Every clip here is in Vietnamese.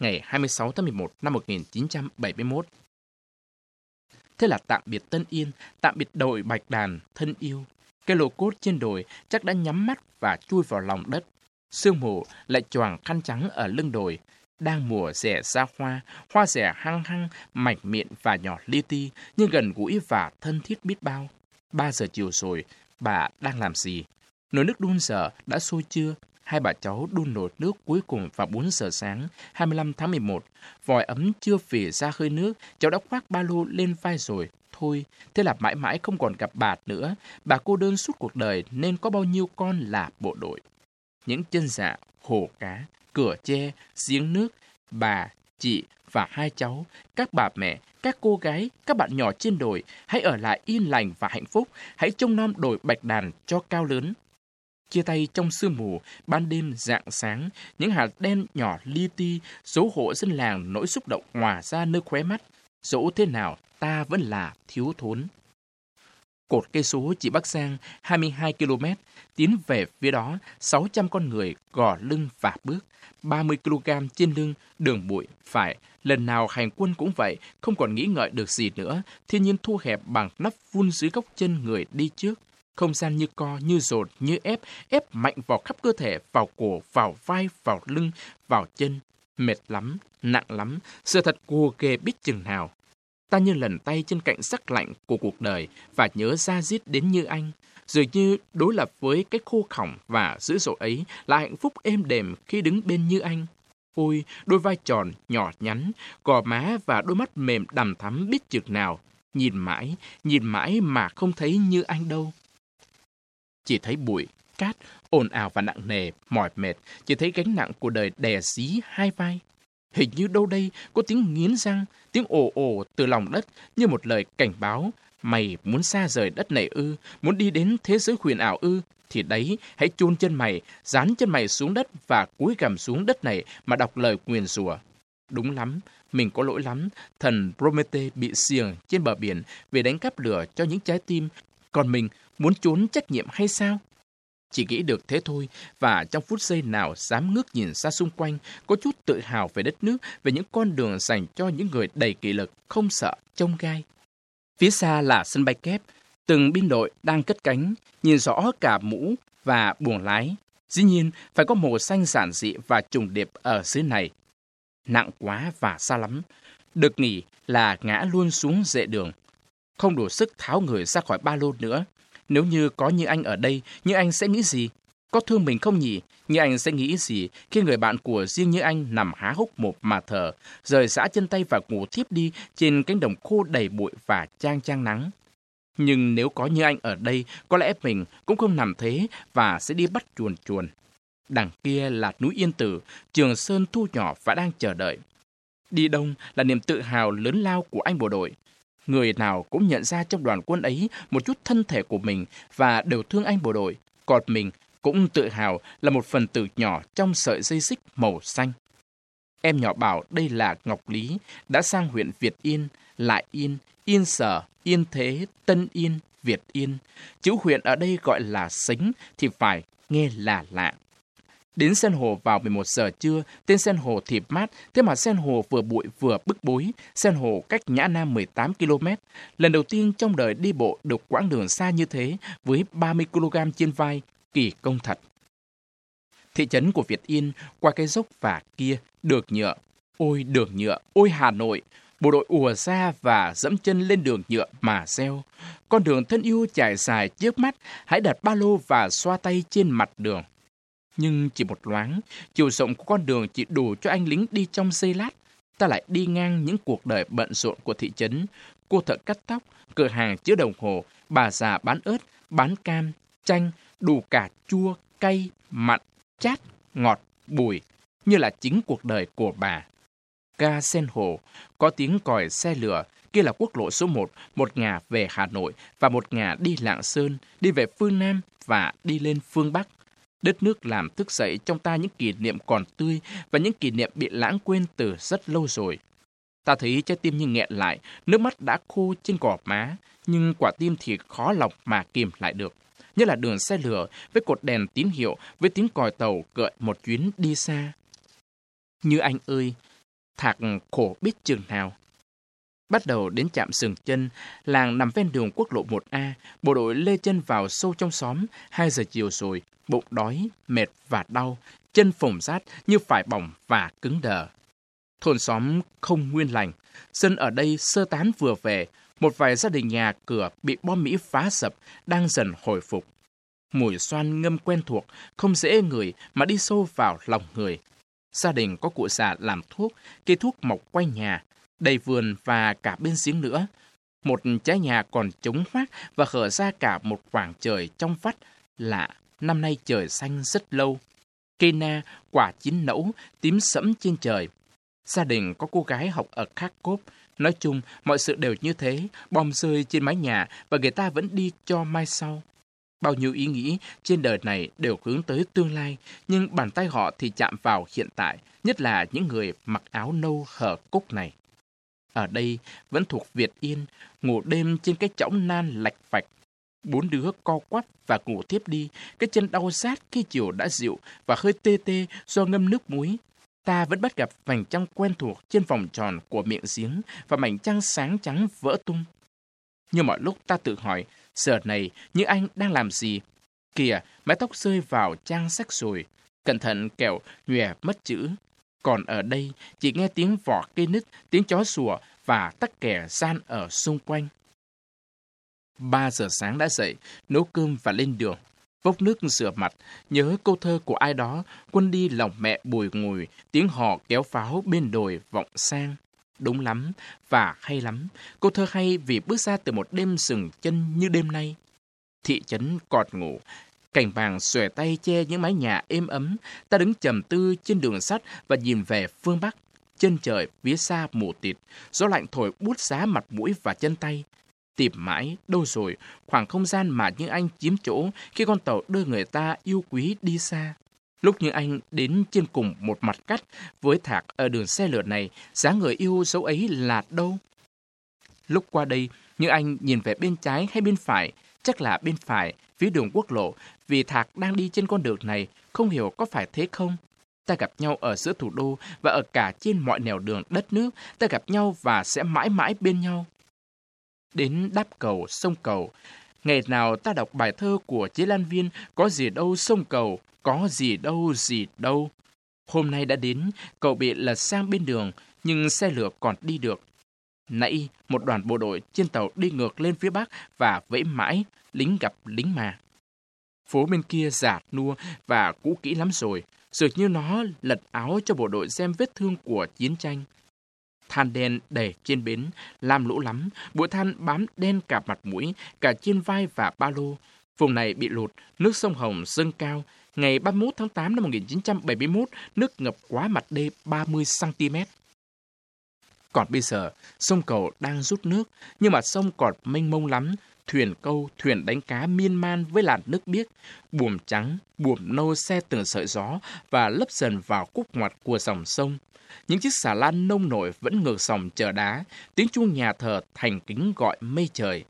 ngày 26 tháng 11 năm 1971. Thế là tạm biệt Tân Yên, tạm biệt đội Bạch Đàn, thân yêu. Cây lô cốt trên đồi chắc đã nhắm mắt và chui vào lòng đất. Sương mù lại choàng khăn trắng ở lưng đồi. Đang mùa rẻ ra hoa, hoa rẻ hăng hăng, mảnh miệng và nhỏ li ti, nhưng gần gũi và thân thiết biết bao. Ba giờ chiều rồi, bà đang làm gì? Nồi nước đun giờ đã sôi chưa? Hai bà cháu đun nồi nước cuối cùng vào 4 giờ sáng, 25 tháng 11. Vòi ấm chưa phỉ ra hơi nước, cháu đã khoác ba lô lên vai rồi. Thôi, thế là mãi mãi không còn gặp bà nữa. Bà cô đơn suốt cuộc đời nên có bao nhiêu con là bộ đội. Những chân dạ, hồ cá, cửa tre, giếng nước, bà, chị và hai cháu, các bà mẹ, các cô gái, các bạn nhỏ trên đồi, hãy ở lại yên lành và hạnh phúc, hãy trông nom đồi bạch đàn cho cao lớn. Chia tay trong sương mù, ban đêm dạng sáng, những hạt đen nhỏ li ti, số hộ dân làng nỗi xúc động hòa ra nơi khóe mắt. Dẫu thế nào, ta vẫn là thiếu thốn. Cột cây số chỉ Bắc Giang 22 km, tiến về phía đó 600 con người gò lưng và bước, 30 kg trên lưng, đường bụi, phải. Lần nào hành quân cũng vậy, không còn nghĩ ngợi được gì nữa, thiên nhiên thu hẹp bằng nắp vun dưới góc chân người đi trước. Không gian như co, như dồn, như ép, ép mạnh vào khắp cơ thể, vào cổ, vào vai, vào lưng, vào chân. Mệt lắm, nặng lắm, sự thật cua ghê biết chừng nào. Ta như lần tay trên cạnh sắc lạnh của cuộc đời và nhớ ra giết đến như anh. Dường như đối lập với cái khô khỏng và dữ dội ấy là hạnh phúc êm đềm khi đứng bên như anh. Ôi, đôi vai tròn, nhỏ nhắn, gò má và đôi mắt mềm đầm thắm biết chừng nào. Nhìn mãi, nhìn mãi mà không thấy như anh đâu. Chỉ thấy bụi, cát, ồn ào và nặng nề, mỏi mệt, chỉ thấy gánh nặng của đời đè dí hai vai. Hình như đâu đây có tiếng nghiến răng, tiếng ồ ồ từ lòng đất như một lời cảnh báo. Mày muốn xa rời đất này ư, muốn đi đến thế giới huyền ảo ư, thì đấy, hãy chôn chân mày, dán chân mày xuống đất và cúi gằm xuống đất này mà đọc lời nguyền rủa. Đúng lắm, mình có lỗi lắm, thần Promete bị xiềng trên bờ biển vì đánh cắp lửa cho những trái tim, còn mình muốn trốn trách nhiệm hay sao? Chỉ nghĩ được thế thôi, và trong phút giây nào dám ngước nhìn xa xung quanh, có chút tự hào về đất nước, về những con đường dành cho những người đầy kỷ lực, không sợ, trông gai. Phía xa là sân bay kép, từng biên đội đang cất cánh, nhìn rõ cả mũ và buồng lái. Dĩ nhiên, phải có màu xanh giản dị và trùng điệp ở dưới này. Nặng quá và xa lắm. Được nghỉ là ngã luôn xuống dệ đường. Không đủ sức tháo người ra khỏi ba lô nữa. Nếu như có như anh ở đây, như anh sẽ nghĩ gì? Có thương mình không nhỉ? Như anh sẽ nghĩ gì khi người bạn của riêng như anh nằm há hốc một mà thở, rời xã chân tay và ngủ thiếp đi trên cánh đồng khô đầy bụi và trang trang nắng? Nhưng nếu có như anh ở đây, có lẽ mình cũng không nằm thế và sẽ đi bắt chuồn chuồn. Đằng kia là núi Yên Tử, Trường Sơn thu nhỏ và đang chờ đợi. Đi đông là niềm tự hào lớn lao của anh bộ đội. Người nào cũng nhận ra trong đoàn quân ấy một chút thân thể của mình và đều thương anh bộ đội. Còn mình cũng tự hào là một phần tử nhỏ trong sợi dây xích màu xanh. Em nhỏ bảo đây là Ngọc Lý, đã sang huyện Việt Yên, Lại Yên, Yên Sở, Yên Thế, Tân Yên, Việt Yên. Chữ huyện ở đây gọi là Sính thì phải nghe là lạ. Đến sen hồ vào 11 giờ trưa, tên sen hồ thì mát, thế mà sen hồ vừa bụi vừa bức bối. Sen hồ cách Nhã Nam 18 km. Lần đầu tiên trong đời đi bộ được quãng đường xa như thế, với 30 kg trên vai, kỳ công thật. Thị trấn của Việt Yên, qua cái dốc và kia, được nhựa. Ôi đường nhựa, ôi Hà Nội, bộ đội ùa ra và dẫm chân lên đường nhựa mà reo. Con đường thân yêu trải dài trước mắt, hãy đặt ba lô và xoa tay trên mặt đường. Nhưng chỉ một loáng, chiều rộng của con đường chỉ đủ cho anh lính đi trong giây lát. Ta lại đi ngang những cuộc đời bận rộn của thị trấn. Cô thợ cắt tóc, cửa hàng chứa đồng hồ, bà già bán ớt, bán cam, chanh, đủ cả chua, cay, mặn, chát, ngọt, bùi, như là chính cuộc đời của bà. Ga Sen Hồ, có tiếng còi xe lửa, kia là quốc lộ số 1, một ngả về Hà Nội và một ngả đi Lạng Sơn, đi về phương Nam và đi lên phương Bắc. Đất nước làm thức dậy trong ta những kỷ niệm còn tươi và những kỷ niệm bị lãng quên từ rất lâu rồi. Ta thấy trái tim như nghẹn lại, nước mắt đã khô trên gò má, nhưng quả tim thì khó lòng mà kìm lại được. Như là đường xe lửa với cột đèn tín hiệu, với tiếng còi tàu gợi một chuyến đi xa. Như anh ơi, Thạc khổ biết chừng nào. Bắt đầu đến trạm sừng chân, làng nằm ven đường quốc lộ 1A, bộ đội lê chân vào sâu trong xóm, 2 giờ chiều rồi, bụng đói, mệt và đau, chân phồng rát như phải bỏng và cứng đờ. Thôn xóm không nguyên lành, dân ở đây sơ tán vừa về, một vài gia đình nhà cửa bị bom Mỹ phá sập, đang dần hồi phục. Mùi xoan ngâm quen thuộc, không dễ người mà đi sâu vào lòng người. Gia đình có cụ già làm thuốc, cây thuốc mọc quanh nhà, đầy vườn và cả bên giếng nữa. Một trái nhà còn trống hoác và hở ra cả một khoảng trời trong vắt lạ, năm nay trời xanh rất lâu. Cây na, quả chín nẫu, tím sẫm trên trời. Gia đình có cô gái học ở Kharkov, Nói chung, mọi sự đều như thế, bom rơi trên mái nhà và người ta vẫn đi cho mai sau. Bao nhiêu ý nghĩ trên đời này đều hướng tới tương lai, nhưng bàn tay họ thì chạm vào hiện tại, nhất là những người mặc áo nâu hở cúc này. Ở đây vẫn thuộc Việt Yên, ngủ đêm trên cái chõng nan lạch vạch. Bốn đứa co quắp và ngủ tiếp đi, cái chân đau rát khi chiều đã dịu và hơi tê tê do ngâm nước muối, ta vẫn bắt gặp vành trăng quen thuộc trên vòng tròn của miệng giếng và mảnh trăng sáng trắng vỡ tung. Như mọi lúc ta tự hỏi, giờ này như anh đang làm gì? Kìa, mái tóc rơi vào trang sách rồi, cẩn thận kẹo nhòe mất chữ. Còn ở đây, chỉ nghe tiếng vỏ cây nứt, tiếng chó sủa và tắc kè gian ở xung quanh. Ba giờ sáng đã dậy, nấu cơm và lên đường vốc nước rửa mặt, nhớ câu thơ của ai đó, quân đi lòng mẹ bùi ngùi, tiếng họ kéo pháo bên đồi vọng sang. Đúng lắm, và hay lắm. Câu thơ hay vì bước ra từ một đêm sừng chân như đêm nay. Thị trấn cọt ngủ, Cành vàng xòe tay che những mái nhà êm ấm. Ta đứng trầm tư trên đường sắt và nhìn về phương Bắc. Chân trời phía xa mù tịt, gió lạnh thổi bút giá mặt mũi và chân tay. Tìm mãi, đâu rồi, khoảng không gian mà những anh chiếm chỗ khi con tàu đưa người ta yêu quý đi xa. Lúc như anh đến trên cùng một mặt cắt với thạc ở đường xe lửa này, giá người yêu dấu ấy là đâu? Lúc qua đây, như anh nhìn về bên trái hay bên phải, chắc là bên phải, phía đường quốc lộ, vì thạc đang đi trên con đường này, không hiểu có phải thế không? Ta gặp nhau ở giữa thủ đô và ở cả trên mọi nẻo đường đất nước, ta gặp nhau và sẽ mãi mãi bên nhau đến đáp cầu, sông cầu. Ngày nào ta đọc bài thơ của chế Lan Viên, có gì đâu sông cầu, có gì đâu gì đâu. Hôm nay đã đến, cầu bị lật sang bên đường, nhưng xe lửa còn đi được. Nãy, một đoàn bộ đội trên tàu đi ngược lên phía bắc và vẫy mãi, lính gặp lính mà. Phố bên kia giả nua và cũ kỹ lắm rồi, dường như nó lật áo cho bộ đội xem vết thương của chiến tranh. Than đen đè trên bến, làm lũ lắm, bụi than bám đen cả mặt mũi, cả trên vai và ba lô. Vùng này bị lụt, nước sông Hồng dâng cao. Ngày 31 tháng 8 năm 1971, nước ngập quá mặt đê 30cm. Còn bây giờ, sông cầu đang rút nước, nhưng mà sông còn mênh mông lắm. Thuyền câu, thuyền đánh cá miên man với làn nước biếc, buồm trắng, buồm nâu xe từng sợi gió và lấp dần vào cúc ngoặt của dòng sông. Những chiếc xà lan nông nổi vẫn ngược dòng chờ đá, tiếng chuông nhà thờ thành kính gọi mây trời.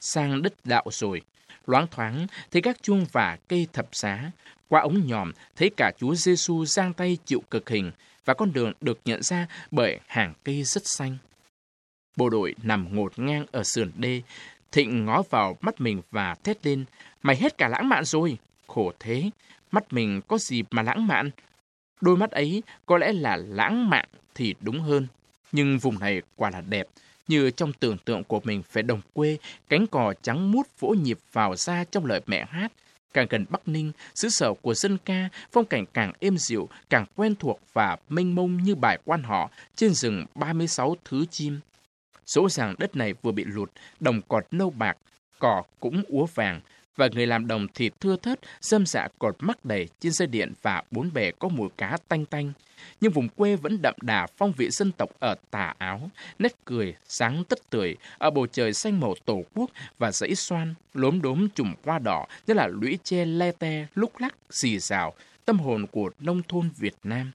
Sang đất đạo rồi, loáng thoáng thấy các chuông và cây thập giá, qua ống nhòm thấy cả Chúa Giêsu giang tay chịu cực hình và con đường được nhận ra bởi hàng cây rất xanh. Bộ đội nằm ngột ngang ở sườn đê, Thịnh ngó vào mắt mình và thét lên, mày hết cả lãng mạn rồi. Khổ thế, mắt mình có gì mà lãng mạn? Đôi mắt ấy có lẽ là lãng mạn thì đúng hơn. Nhưng vùng này quả là đẹp, như trong tưởng tượng của mình về đồng quê, cánh cò trắng mút vỗ nhịp vào ra trong lời mẹ hát. Càng gần Bắc Ninh, xứ sở của dân ca, phong cảnh càng êm dịu, càng quen thuộc và mênh mông như bài quan họ trên rừng 36 thứ chim. Số ràng đất này vừa bị lụt, đồng cọt nâu bạc, cỏ cũng úa vàng, và người làm đồng thì thưa thớt, dâm dạ cột mắc đầy trên dây điện và bốn bề có mùi cá tanh tanh. Nhưng vùng quê vẫn đậm đà phong vị dân tộc ở tà áo, nét cười, sáng tất tươi, ở bầu trời xanh màu tổ quốc và dãy xoan, lốm đốm trùm hoa đỏ như là lũy tre le te, lúc lắc, xì rào, tâm hồn của nông thôn Việt Nam.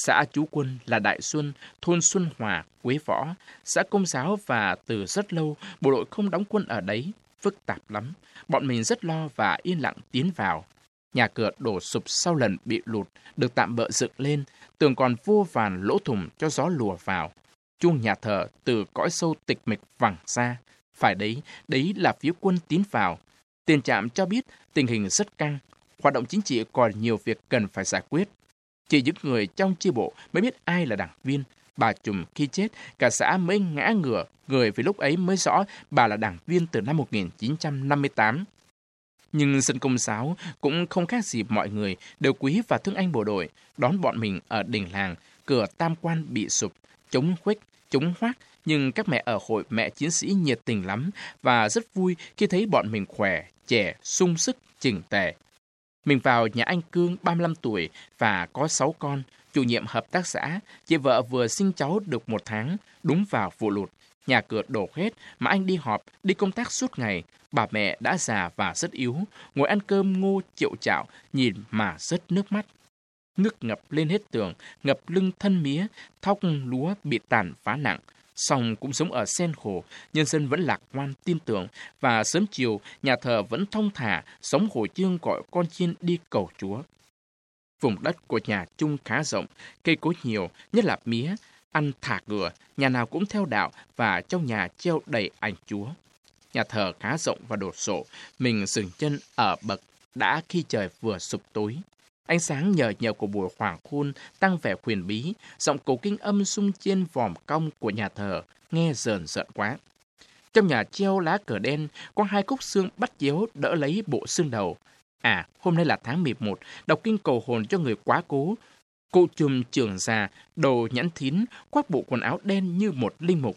Xã Chú Quân là Đại Xuân, thôn Xuân Hòa, Quế Võ. Xã Công giáo và từ rất lâu, bộ đội không đóng quân ở đấy. Phức tạp lắm. Bọn mình rất lo và yên lặng tiến vào. Nhà cửa đổ sụp sau lần bị lụt, được tạm bỡ dựng lên. tường còn vô vàn lỗ thủng cho gió lùa vào. Chuông nhà thờ từ cõi sâu tịch mịch vẳng ra. Phải đấy, đấy là phía quân tiến vào. Tiền trạm cho biết tình hình rất căng, hoạt động chính trị còn nhiều việc cần phải giải quyết. Chỉ những người trong chi bộ mới biết ai là đảng viên. Bà Trùm khi chết, cả xã mới ngã ngửa, người vì lúc ấy mới rõ bà là đảng viên từ năm 1958. Nhưng dân công giáo cũng không khác gì mọi người, đều quý và thương anh bộ đội, đón bọn mình ở đỉnh làng, cửa tam quan bị sụp, chống khuếch, chống hoác, nhưng các mẹ ở hội mẹ chiến sĩ nhiệt tình lắm và rất vui khi thấy bọn mình khỏe, trẻ, sung sức, chỉnh tề. Mình vào nhà anh Cương 35 tuổi và có 6 con, chủ nhiệm hợp tác xã, chị vợ vừa sinh cháu được một tháng, đúng vào vụ lụt. Nhà cửa đổ hết mà anh đi họp, đi công tác suốt ngày. Bà mẹ đã già và rất yếu, ngồi ăn cơm ngô triệu chạo, nhìn mà rất nước mắt. Nước ngập lên hết tường, ngập lưng thân mía, thóc lúa bị tàn phá nặng. Song cũng sống ở sen khổ, nhân dân vẫn lạc quan tin tưởng và sớm chiều nhà thờ vẫn thông thả, sống hồi chương gọi con chiên đi cầu Chúa. Vùng đất của nhà chung khá rộng, cây cối nhiều, nhất là mía, ăn thả ngựa, nhà nào cũng theo đạo và trong nhà treo đầy ảnh Chúa. Nhà thờ khá rộng và đồ sộ, mình dừng chân ở bậc đã khi trời vừa sụp tối. Ánh sáng nhờ nhờ của buổi hoàng hôn tăng vẻ huyền bí, giọng cổ kinh âm sung trên vòm cong của nhà thờ, nghe rờn rợn quá. Trong nhà treo lá cờ đen, có hai khúc xương bắt chéo đỡ lấy bộ xương đầu. À, hôm nay là tháng 11, đọc kinh cầu hồn cho người quá cố. Cụ trùm trưởng già, đầu nhẵn thín, khoác bộ quần áo đen như một linh mục.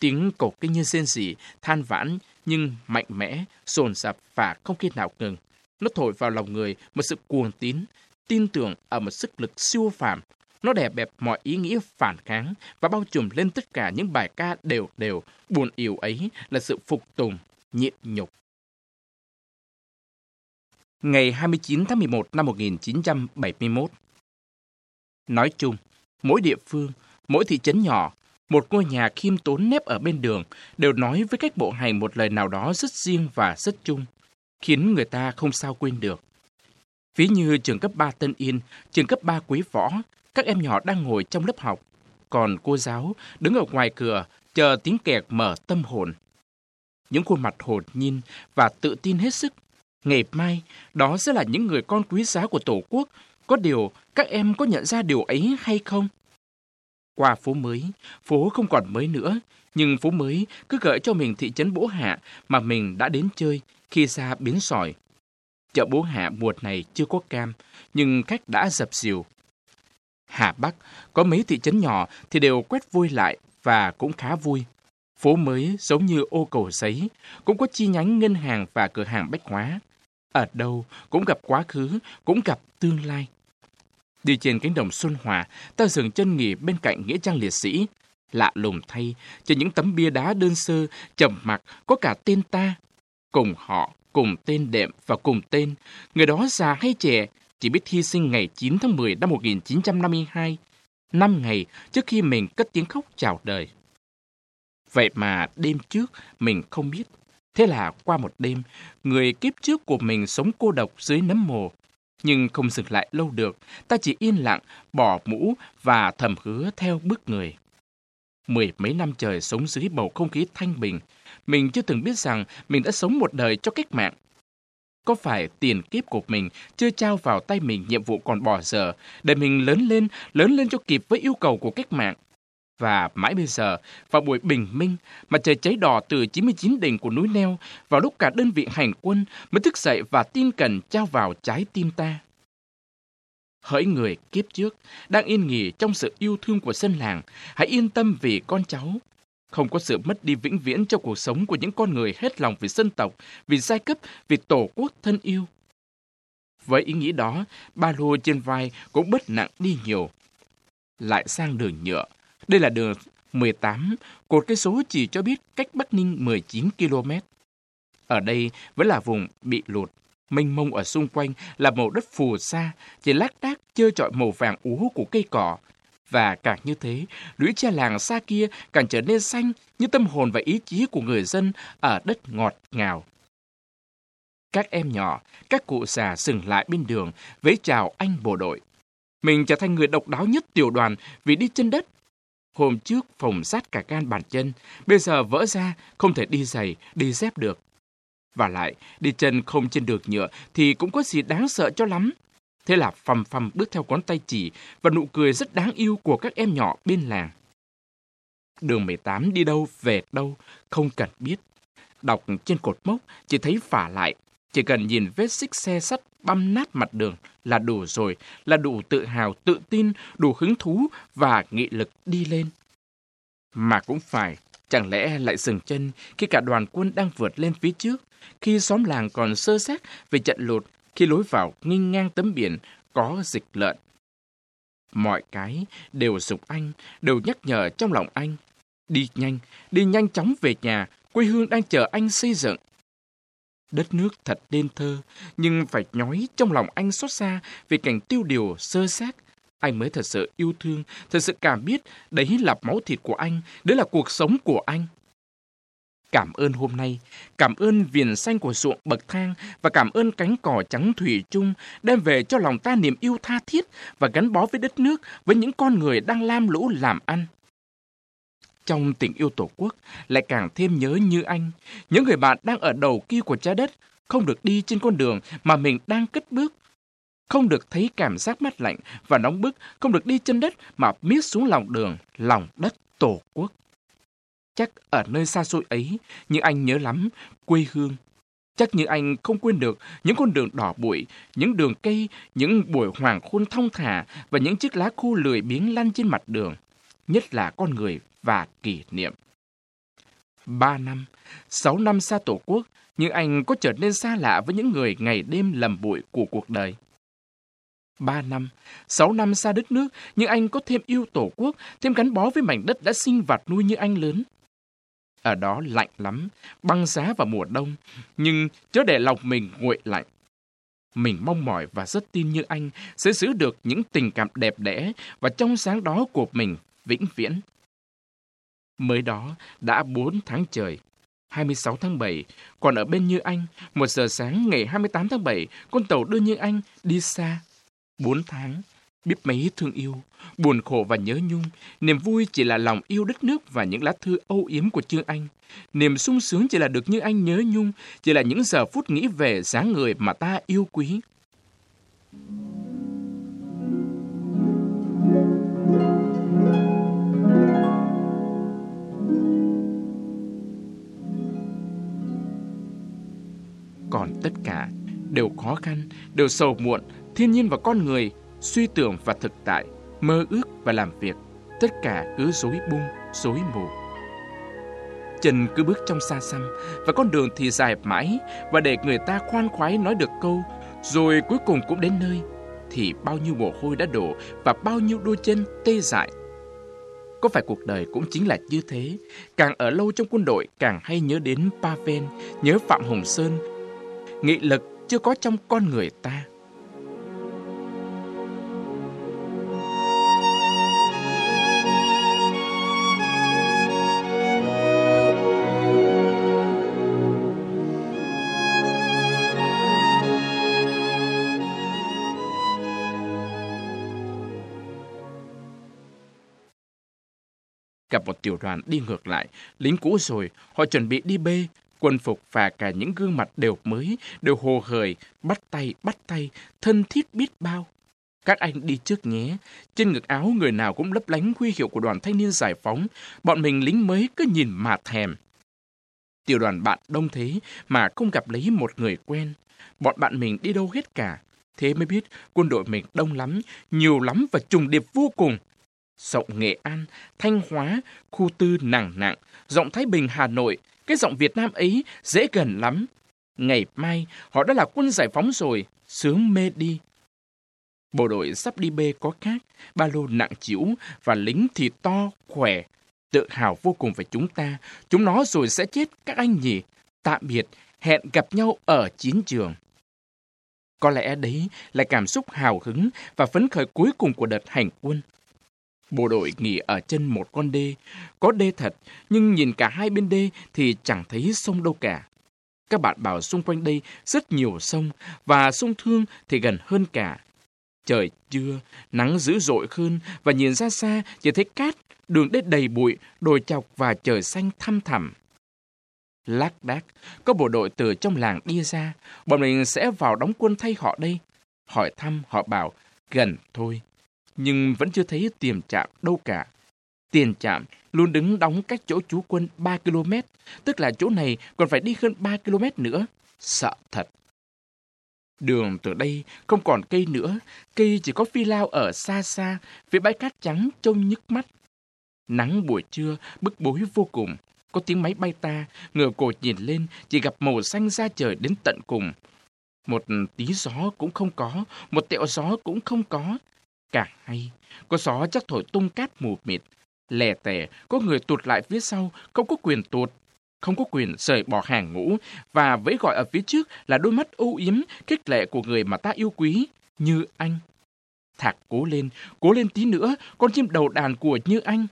Tiếng cầu kinh như rên rỉ, than vãn, nhưng mạnh mẽ, dồn dập và không khi nào ngừng. Nó thổi vào lòng người một sự cuồng tín, tin tưởng ở một sức lực siêu phàm. Nó đè bẹp mọi ý nghĩa phản kháng và bao trùm lên tất cả những bài ca đều đều, buồn yếu ấy là sự phục tùng, nhịn nhục. Ngày 29 tháng 11 năm 1971 Nói chung, mỗi địa phương, mỗi thị trấn nhỏ, một ngôi nhà khiêm tốn nếp ở bên đường đều nói với cách bộ hành một lời nào đó rất riêng và rất chung, khiến người ta không sao quên được. Ví như trường cấp 3 Tân Yên, trường cấp 3 Quý Võ, các em nhỏ đang ngồi trong lớp học, còn cô giáo đứng ở ngoài cửa chờ tiếng kẹt mở tâm hồn. Những khuôn mặt hồn nhiên và tự tin hết sức. Ngày mai, đó sẽ là những người con quý giá của Tổ quốc. Có điều, các em có nhận ra điều ấy hay không? Qua phố mới, phố không còn mới nữa, nhưng phố mới cứ gợi cho mình thị trấn Bố Hạ mà mình đã đến chơi khi ra biến sỏi. Chợ Bố Hạ mùa này chưa có cam, nhưng khách đã dập dìu. Hà Bắc có mấy thị trấn nhỏ thì đều quét vui lại và cũng khá vui. Phố mới giống như ô cầu giấy, cũng có chi nhánh ngân hàng và cửa hàng bách hóa. Ở đâu cũng gặp quá khứ, cũng gặp tương lai. Đi trên cánh đồng Xuân Hòa, ta dừng chân nghỉ bên cạnh Nghĩa trang liệt sĩ. Lạ lùng thay, trên những tấm bia đá đơn sơ, trầm mặc có cả tên ta. Cùng họ, cùng tên đệm và cùng tên, người đó già hay trẻ, chỉ biết hy sinh ngày 9 tháng 10 năm 1952, năm ngày trước khi mình cất tiếng khóc chào đời. Vậy mà đêm trước mình không biết. Thế là qua một đêm, người kiếp trước của mình sống cô độc dưới nấm mồ. Nhưng không dừng lại lâu được, ta chỉ yên lặng, bỏ mũ và thầm hứa theo bước người. Mười mấy năm trời sống dưới bầu không khí thanh bình, mình chưa từng biết rằng mình đã sống một đời cho cách mạng. Có phải tiền kiếp của mình chưa trao vào tay mình nhiệm vụ còn bỏ giờ để mình lớn lên, lớn lên cho kịp với yêu cầu của cách mạng? Và mãi bây giờ, vào buổi bình minh, mặt trời cháy đỏ từ 99 đỉnh của núi Neo, vào lúc cả đơn vị hành quân mới thức dậy và tin cần trao vào trái tim ta. Hỡi người kiếp trước, đang yên nghỉ trong sự yêu thương của dân làng, hãy yên tâm vì con cháu. Không có sự mất đi vĩnh viễn trong cuộc sống của những con người hết lòng vì dân tộc, vì giai cấp, vì tổ quốc thân yêu. Với ý nghĩ đó, ba lô trên vai cũng bớt nặng đi nhiều. Lại sang đường nhựa. Đây là đường 18, cột cây số chỉ cho biết cách Bắc Ninh 19 km. Ở đây vẫn là vùng bị lụt, mênh mông ở xung quanh là màu đất phù sa, chỉ lác đác chơi trọi màu vàng úa của cây cỏ. Và càng như thế, lũy tre làng xa kia càng trở nên xanh như tâm hồn và ý chí của người dân ở đất ngọt ngào. Các em nhỏ, các cụ già dừng lại bên đường, vẫy chào anh bộ đội. Mình trở thành người độc đáo nhất tiểu đoàn vì đi chân đất. Hôm trước phòng sát cả gan bàn chân, bây giờ vỡ ra, không thể đi giày, đi dép được. Và lại, đi chân không trên được nhựa thì cũng có gì đáng sợ cho lắm. Thế là phầm phầm bước theo ngón tay chỉ và nụ cười rất đáng yêu của các em nhỏ bên làng. Đường 18 đi đâu, về đâu, không cần biết. Đọc trên cột mốc, chỉ thấy phả lại. Chỉ cần nhìn vết xích xe sắt băm nát mặt đường là đủ rồi, là đủ tự hào, tự tin, đủ hứng thú và nghị lực đi lên. Mà cũng phải, chẳng lẽ lại dừng chân khi cả đoàn quân đang vượt lên phía trước, khi xóm làng còn sơ xác về trận lụt, khi lối vào nghiêng ngang tấm biển có dịch lợn. Mọi cái đều dục anh, đều nhắc nhở trong lòng anh. Đi nhanh, đi nhanh chóng về nhà, quê hương đang chờ anh xây dựng. Đất nước thật nên thơ, nhưng phải nhói trong lòng anh xót xa vì cảnh tiêu điều sơ xác. Anh mới thật sự yêu thương, thật sự cảm biết đấy là máu thịt của anh, đấy là cuộc sống của anh. Cảm ơn hôm nay, cảm ơn viền xanh của ruộng bậc thang và cảm ơn cánh cỏ trắng thủy chung đem về cho lòng ta niềm yêu tha thiết và gắn bó với đất nước, với những con người đang lam lũ làm ăn. Trong tình yêu Tổ quốc, lại càng thêm nhớ như anh, những người bạn đang ở đầu kia của trái đất, không được đi trên con đường mà mình đang cất bước. Không được thấy cảm giác mát lạnh và nóng bức, không được đi chân đất mà miết xuống lòng đường, lòng đất Tổ quốc. Chắc ở nơi xa xôi ấy, nhưng anh nhớ lắm quê hương. Chắc như anh không quên được những con đường đỏ bụi, những đường cây, những buổi hoàng hôn thong thả và những chiếc lá khô lười biếng lăn trên mặt đường. Nhất là con người và kỷ niệm. Ba năm, sáu năm xa Tổ quốc, nhưng anh có trở nên xa lạ với những người ngày đêm lầm bụi của cuộc đời. Ba năm, sáu năm xa đất nước, nhưng anh có thêm yêu Tổ quốc, thêm gắn bó với mảnh đất đã sinh vật nuôi như anh lớn. Ở đó lạnh lắm, băng giá vào mùa đông, nhưng chớ để lòng mình nguội lạnh. Mình mong mỏi và rất tin như anh sẽ giữ được những tình cảm đẹp đẽ và trong sáng đó của mình vĩnh viễn. Mới đó đã 4 tháng trời, 26 tháng 7, còn ở bên Như Anh, một giờ sáng ngày 28 tháng 7, con tàu đưa Như Anh đi xa. 4 tháng, biết mấy thương yêu, buồn khổ và nhớ nhung, niềm vui chỉ là lòng yêu đất nước và những lá thư âu yếm của Trương Anh. Niềm sung sướng chỉ là được Như Anh nhớ nhung, chỉ là những giờ phút nghĩ về dáng người mà ta yêu quý. còn tất cả đều khó khăn, đều sầu muộn, thiên nhiên và con người, suy tưởng và thực tại, mơ ước và làm việc, tất cả cứ rối bung, rối mù. Chân cứ bước trong xa xăm và con đường thì dài mãi và để người ta khoan khoái nói được câu rồi cuối cùng cũng đến nơi thì bao nhiêu mồ hôi đã đổ và bao nhiêu đôi chân tê dại. Có phải cuộc đời cũng chính là như thế, càng ở lâu trong quân đội càng hay nhớ đến Pavel, nhớ Phạm Hồng Sơn, nghị lực chưa có trong con người ta. Tiểu đoàn đi ngược lại, lính cũ rồi, họ chuẩn bị đi bê, Quân phục và cả những gương mặt đều mới, đều hồ hởi, bắt tay, bắt tay, thân thiết biết bao. Các anh đi trước nhé. Trên ngực áo người nào cũng lấp lánh huy hiệu của đoàn thanh niên giải phóng. Bọn mình lính mới cứ nhìn mà thèm. Tiểu đoàn bạn đông thế mà không gặp lấy một người quen. Bọn bạn mình đi đâu hết cả. Thế mới biết quân đội mình đông lắm, nhiều lắm và trùng điệp vô cùng giọng Nghệ An, Thanh Hóa, khu tư nặng nặng, giọng Thái Bình Hà Nội, cái giọng Việt Nam ấy dễ gần lắm. Ngày mai, họ đã là quân giải phóng rồi, sướng mê đi. Bộ đội sắp đi bê có khác, ba lô nặng chịu và lính thì to, khỏe. Tự hào vô cùng về chúng ta, chúng nó rồi sẽ chết các anh nhỉ. Tạm biệt, hẹn gặp nhau ở chiến trường. Có lẽ đấy là cảm xúc hào hứng và phấn khởi cuối cùng của đợt hành quân. Bộ đội nghỉ ở chân một con đê. Có đê thật, nhưng nhìn cả hai bên đê thì chẳng thấy sông đâu cả. Các bạn bảo xung quanh đây rất nhiều sông, và sông Thương thì gần hơn cả. Trời trưa, nắng dữ dội hơn và nhìn ra xa chỉ thấy cát, đường đất đầy bụi, đồi chọc và trời xanh thăm thẳm. Lác đác, có bộ đội từ trong làng đi ra, bọn mình sẽ vào đóng quân thay họ đây. Hỏi thăm, họ bảo, gần thôi. Nhưng vẫn chưa thấy tiền trạm đâu cả. Tiền trạm luôn đứng đóng cách chỗ trú quân 3 km, tức là chỗ này còn phải đi hơn 3 km nữa. Sợ thật. Đường từ đây không còn cây nữa, cây chỉ có phi lao ở xa xa, phía bãi cát trắng trông nhức mắt. Nắng buổi trưa bức bối vô cùng, có tiếng máy bay ta, ngửa cổ nhìn lên chỉ gặp màu xanh ra trời đến tận cùng. Một tí gió cũng không có, một tẹo gió cũng không có. Cả hay, có gió chắc thổi tung cát mù mịt. Lè tè, có người tụt lại phía sau, không có quyền tụt, không có quyền rời bỏ hàng ngũ, và vẫy gọi ở phía trước là đôi mắt âu yếm, khích lệ của người mà ta yêu quý, như anh. Thạc cố lên, cố lên tí nữa, con chim đầu đàn của như anh.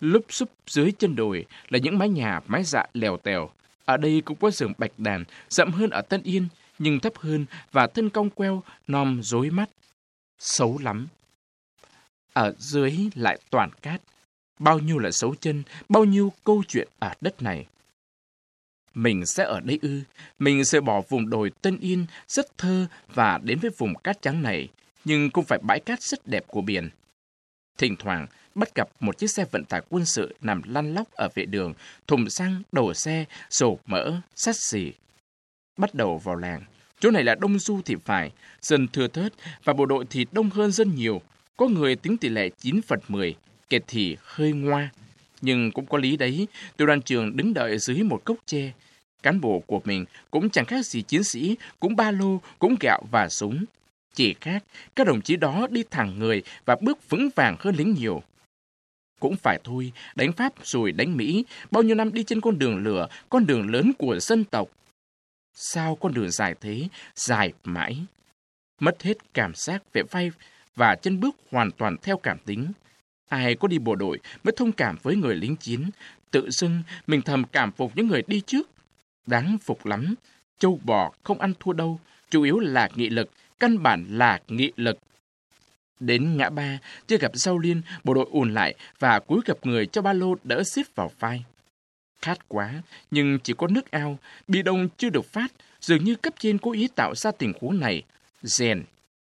Lúp xúp dưới chân đồi là những mái nhà, mái dạ lèo tèo. Ở đây cũng có rừng bạch đàn, rậm hơn ở Tân Yên, nhưng thấp hơn và thân cong queo, nom rối mắt. Xấu lắm. Ở dưới lại toàn cát. Bao nhiêu là xấu chân, bao nhiêu câu chuyện ở đất này. Mình sẽ ở đây ư, mình sẽ bỏ vùng đồi Tân Yên rất thơ và đến với vùng cát trắng này, nhưng cũng phải bãi cát rất đẹp của biển. Thỉnh thoảng, bắt gặp một chiếc xe vận tải quân sự nằm lăn lóc ở vệ đường, thùng xăng, đổ xe, sổ mỡ, sắt xì. Bắt đầu vào làng, chỗ này là đông du thì phải, dân thưa thớt và bộ đội thì đông hơn dân nhiều. Có người tính tỷ lệ 9 phần 10, kệt thì hơi ngoa. Nhưng cũng có lý đấy, tiểu đoàn trường đứng đợi dưới một cốc tre. Cán bộ của mình cũng chẳng khác gì chiến sĩ, cũng ba lô, cũng gạo và súng. Chỉ khác, các đồng chí đó đi thẳng người và bước vững vàng hơn lính nhiều. Cũng phải thôi, đánh Pháp rồi đánh Mỹ, bao nhiêu năm đi trên con đường lửa, con đường lớn của dân tộc. Sao con đường dài thế, dài mãi? Mất hết cảm giác về vai và chân bước hoàn toàn theo cảm tính. Ai có đi bộ đội mới thông cảm với người lính chiến, tự dưng mình thầm cảm phục những người đi trước. Đáng phục lắm, châu bò không ăn thua đâu, chủ yếu là nghị lực, căn bản là nghị lực. Đến ngã ba, chưa gặp Giao Liên, bộ đội ùn lại và cúi gặp người cho ba lô đỡ xếp vào vai. Khát quá, nhưng chỉ có nước ao, bị đông chưa được phát, dường như cấp trên cố ý tạo ra tình huống này. Rèn,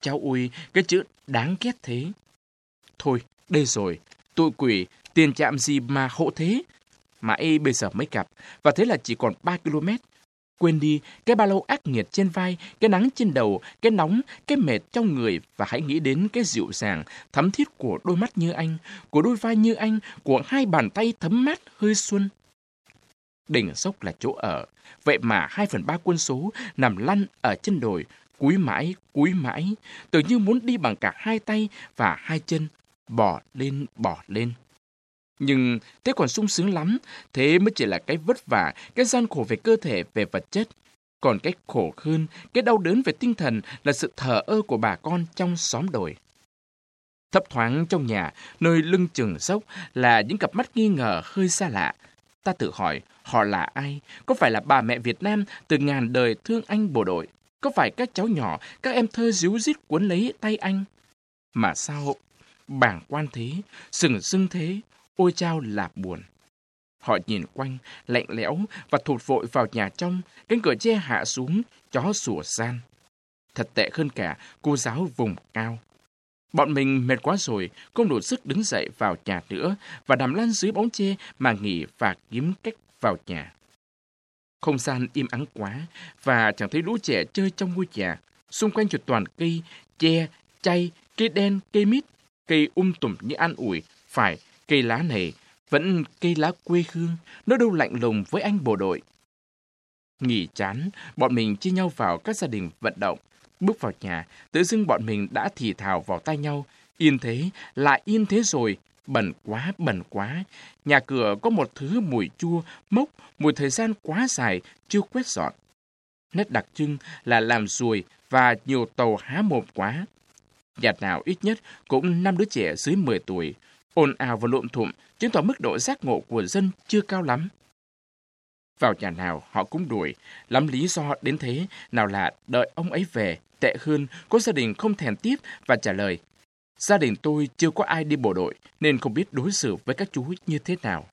cháu ui, cái chữ đáng ghét thế. Thôi, đây rồi, tụi quỷ, tiền chạm gì mà hộ thế? Mãi bây giờ mới gặp, và thế là chỉ còn 3 km. Quên đi cái ba lô ác nghiệt trên vai, cái nắng trên đầu, cái nóng, cái mệt trong người và hãy nghĩ đến cái dịu dàng, thấm thiết của đôi mắt như anh, của đôi vai như anh, của hai bàn tay thấm mát hơi xuân. Đỉnh sốc là chỗ ở, vậy mà hai phần ba quân số nằm lăn ở chân đồi, cúi mãi, cúi mãi, tự như muốn đi bằng cả hai tay và hai chân, bỏ lên, bỏ lên. Nhưng thế còn sung sướng lắm, thế mới chỉ là cái vất vả, cái gian khổ về cơ thể, về vật chất. Còn cái khổ hơn, cái đau đớn về tinh thần là sự thờ ơ của bà con trong xóm đồi. Thấp thoáng trong nhà, nơi lưng chừng dốc là những cặp mắt nghi ngờ hơi xa lạ. Ta tự hỏi, họ là ai? Có phải là bà mẹ Việt Nam từ ngàn đời thương anh bộ đội? Có phải các cháu nhỏ, các em thơ díu dít cuốn lấy tay anh? Mà sao bảng quan thế, sừng sưng thế, ôi chao là buồn. Họ nhìn quanh, lạnh lẽo và thụt vội vào nhà trong, cánh cửa che hạ xuống, chó sủa gian. Thật tệ hơn cả cô giáo vùng cao. Bọn mình mệt quá rồi, không đủ sức đứng dậy vào nhà nữa và nằm lăn dưới bóng che mà nghỉ và kiếm cách vào nhà. Không gian im ắng quá và chẳng thấy lũ trẻ chơi trong ngôi nhà. Xung quanh chuột toàn cây, che, chay, cây đen, cây mít, cây um tùm như an ủi. Phải, cây lá này vẫn cây lá quê hương, nó đâu lạnh lùng với anh bộ đội. Nghỉ chán, bọn mình chia nhau vào các gia đình vận động. Bước vào nhà, tự dưng bọn mình đã thì thào vào tay nhau. Yên thế, lại yên thế rồi, bẩn quá, bẩn quá. Nhà cửa có một thứ mùi chua, mốc, mùi thời gian quá dài, chưa quét dọn. Nét đặc trưng là làm ruồi và nhiều tàu há mồm quá. Nhà nào ít nhất cũng năm đứa trẻ dưới 10 tuổi, ồn ào và lộn thụm, chứng tỏ mức độ giác ngộ của dân chưa cao lắm. Vào nhà nào họ cũng đuổi, lắm lý do đến thế, nào là đợi ông ấy về, Tệ hơn, có gia đình không thèm tiếp và trả lời, gia đình tôi chưa có ai đi bộ đội nên không biết đối xử với các chú như thế nào.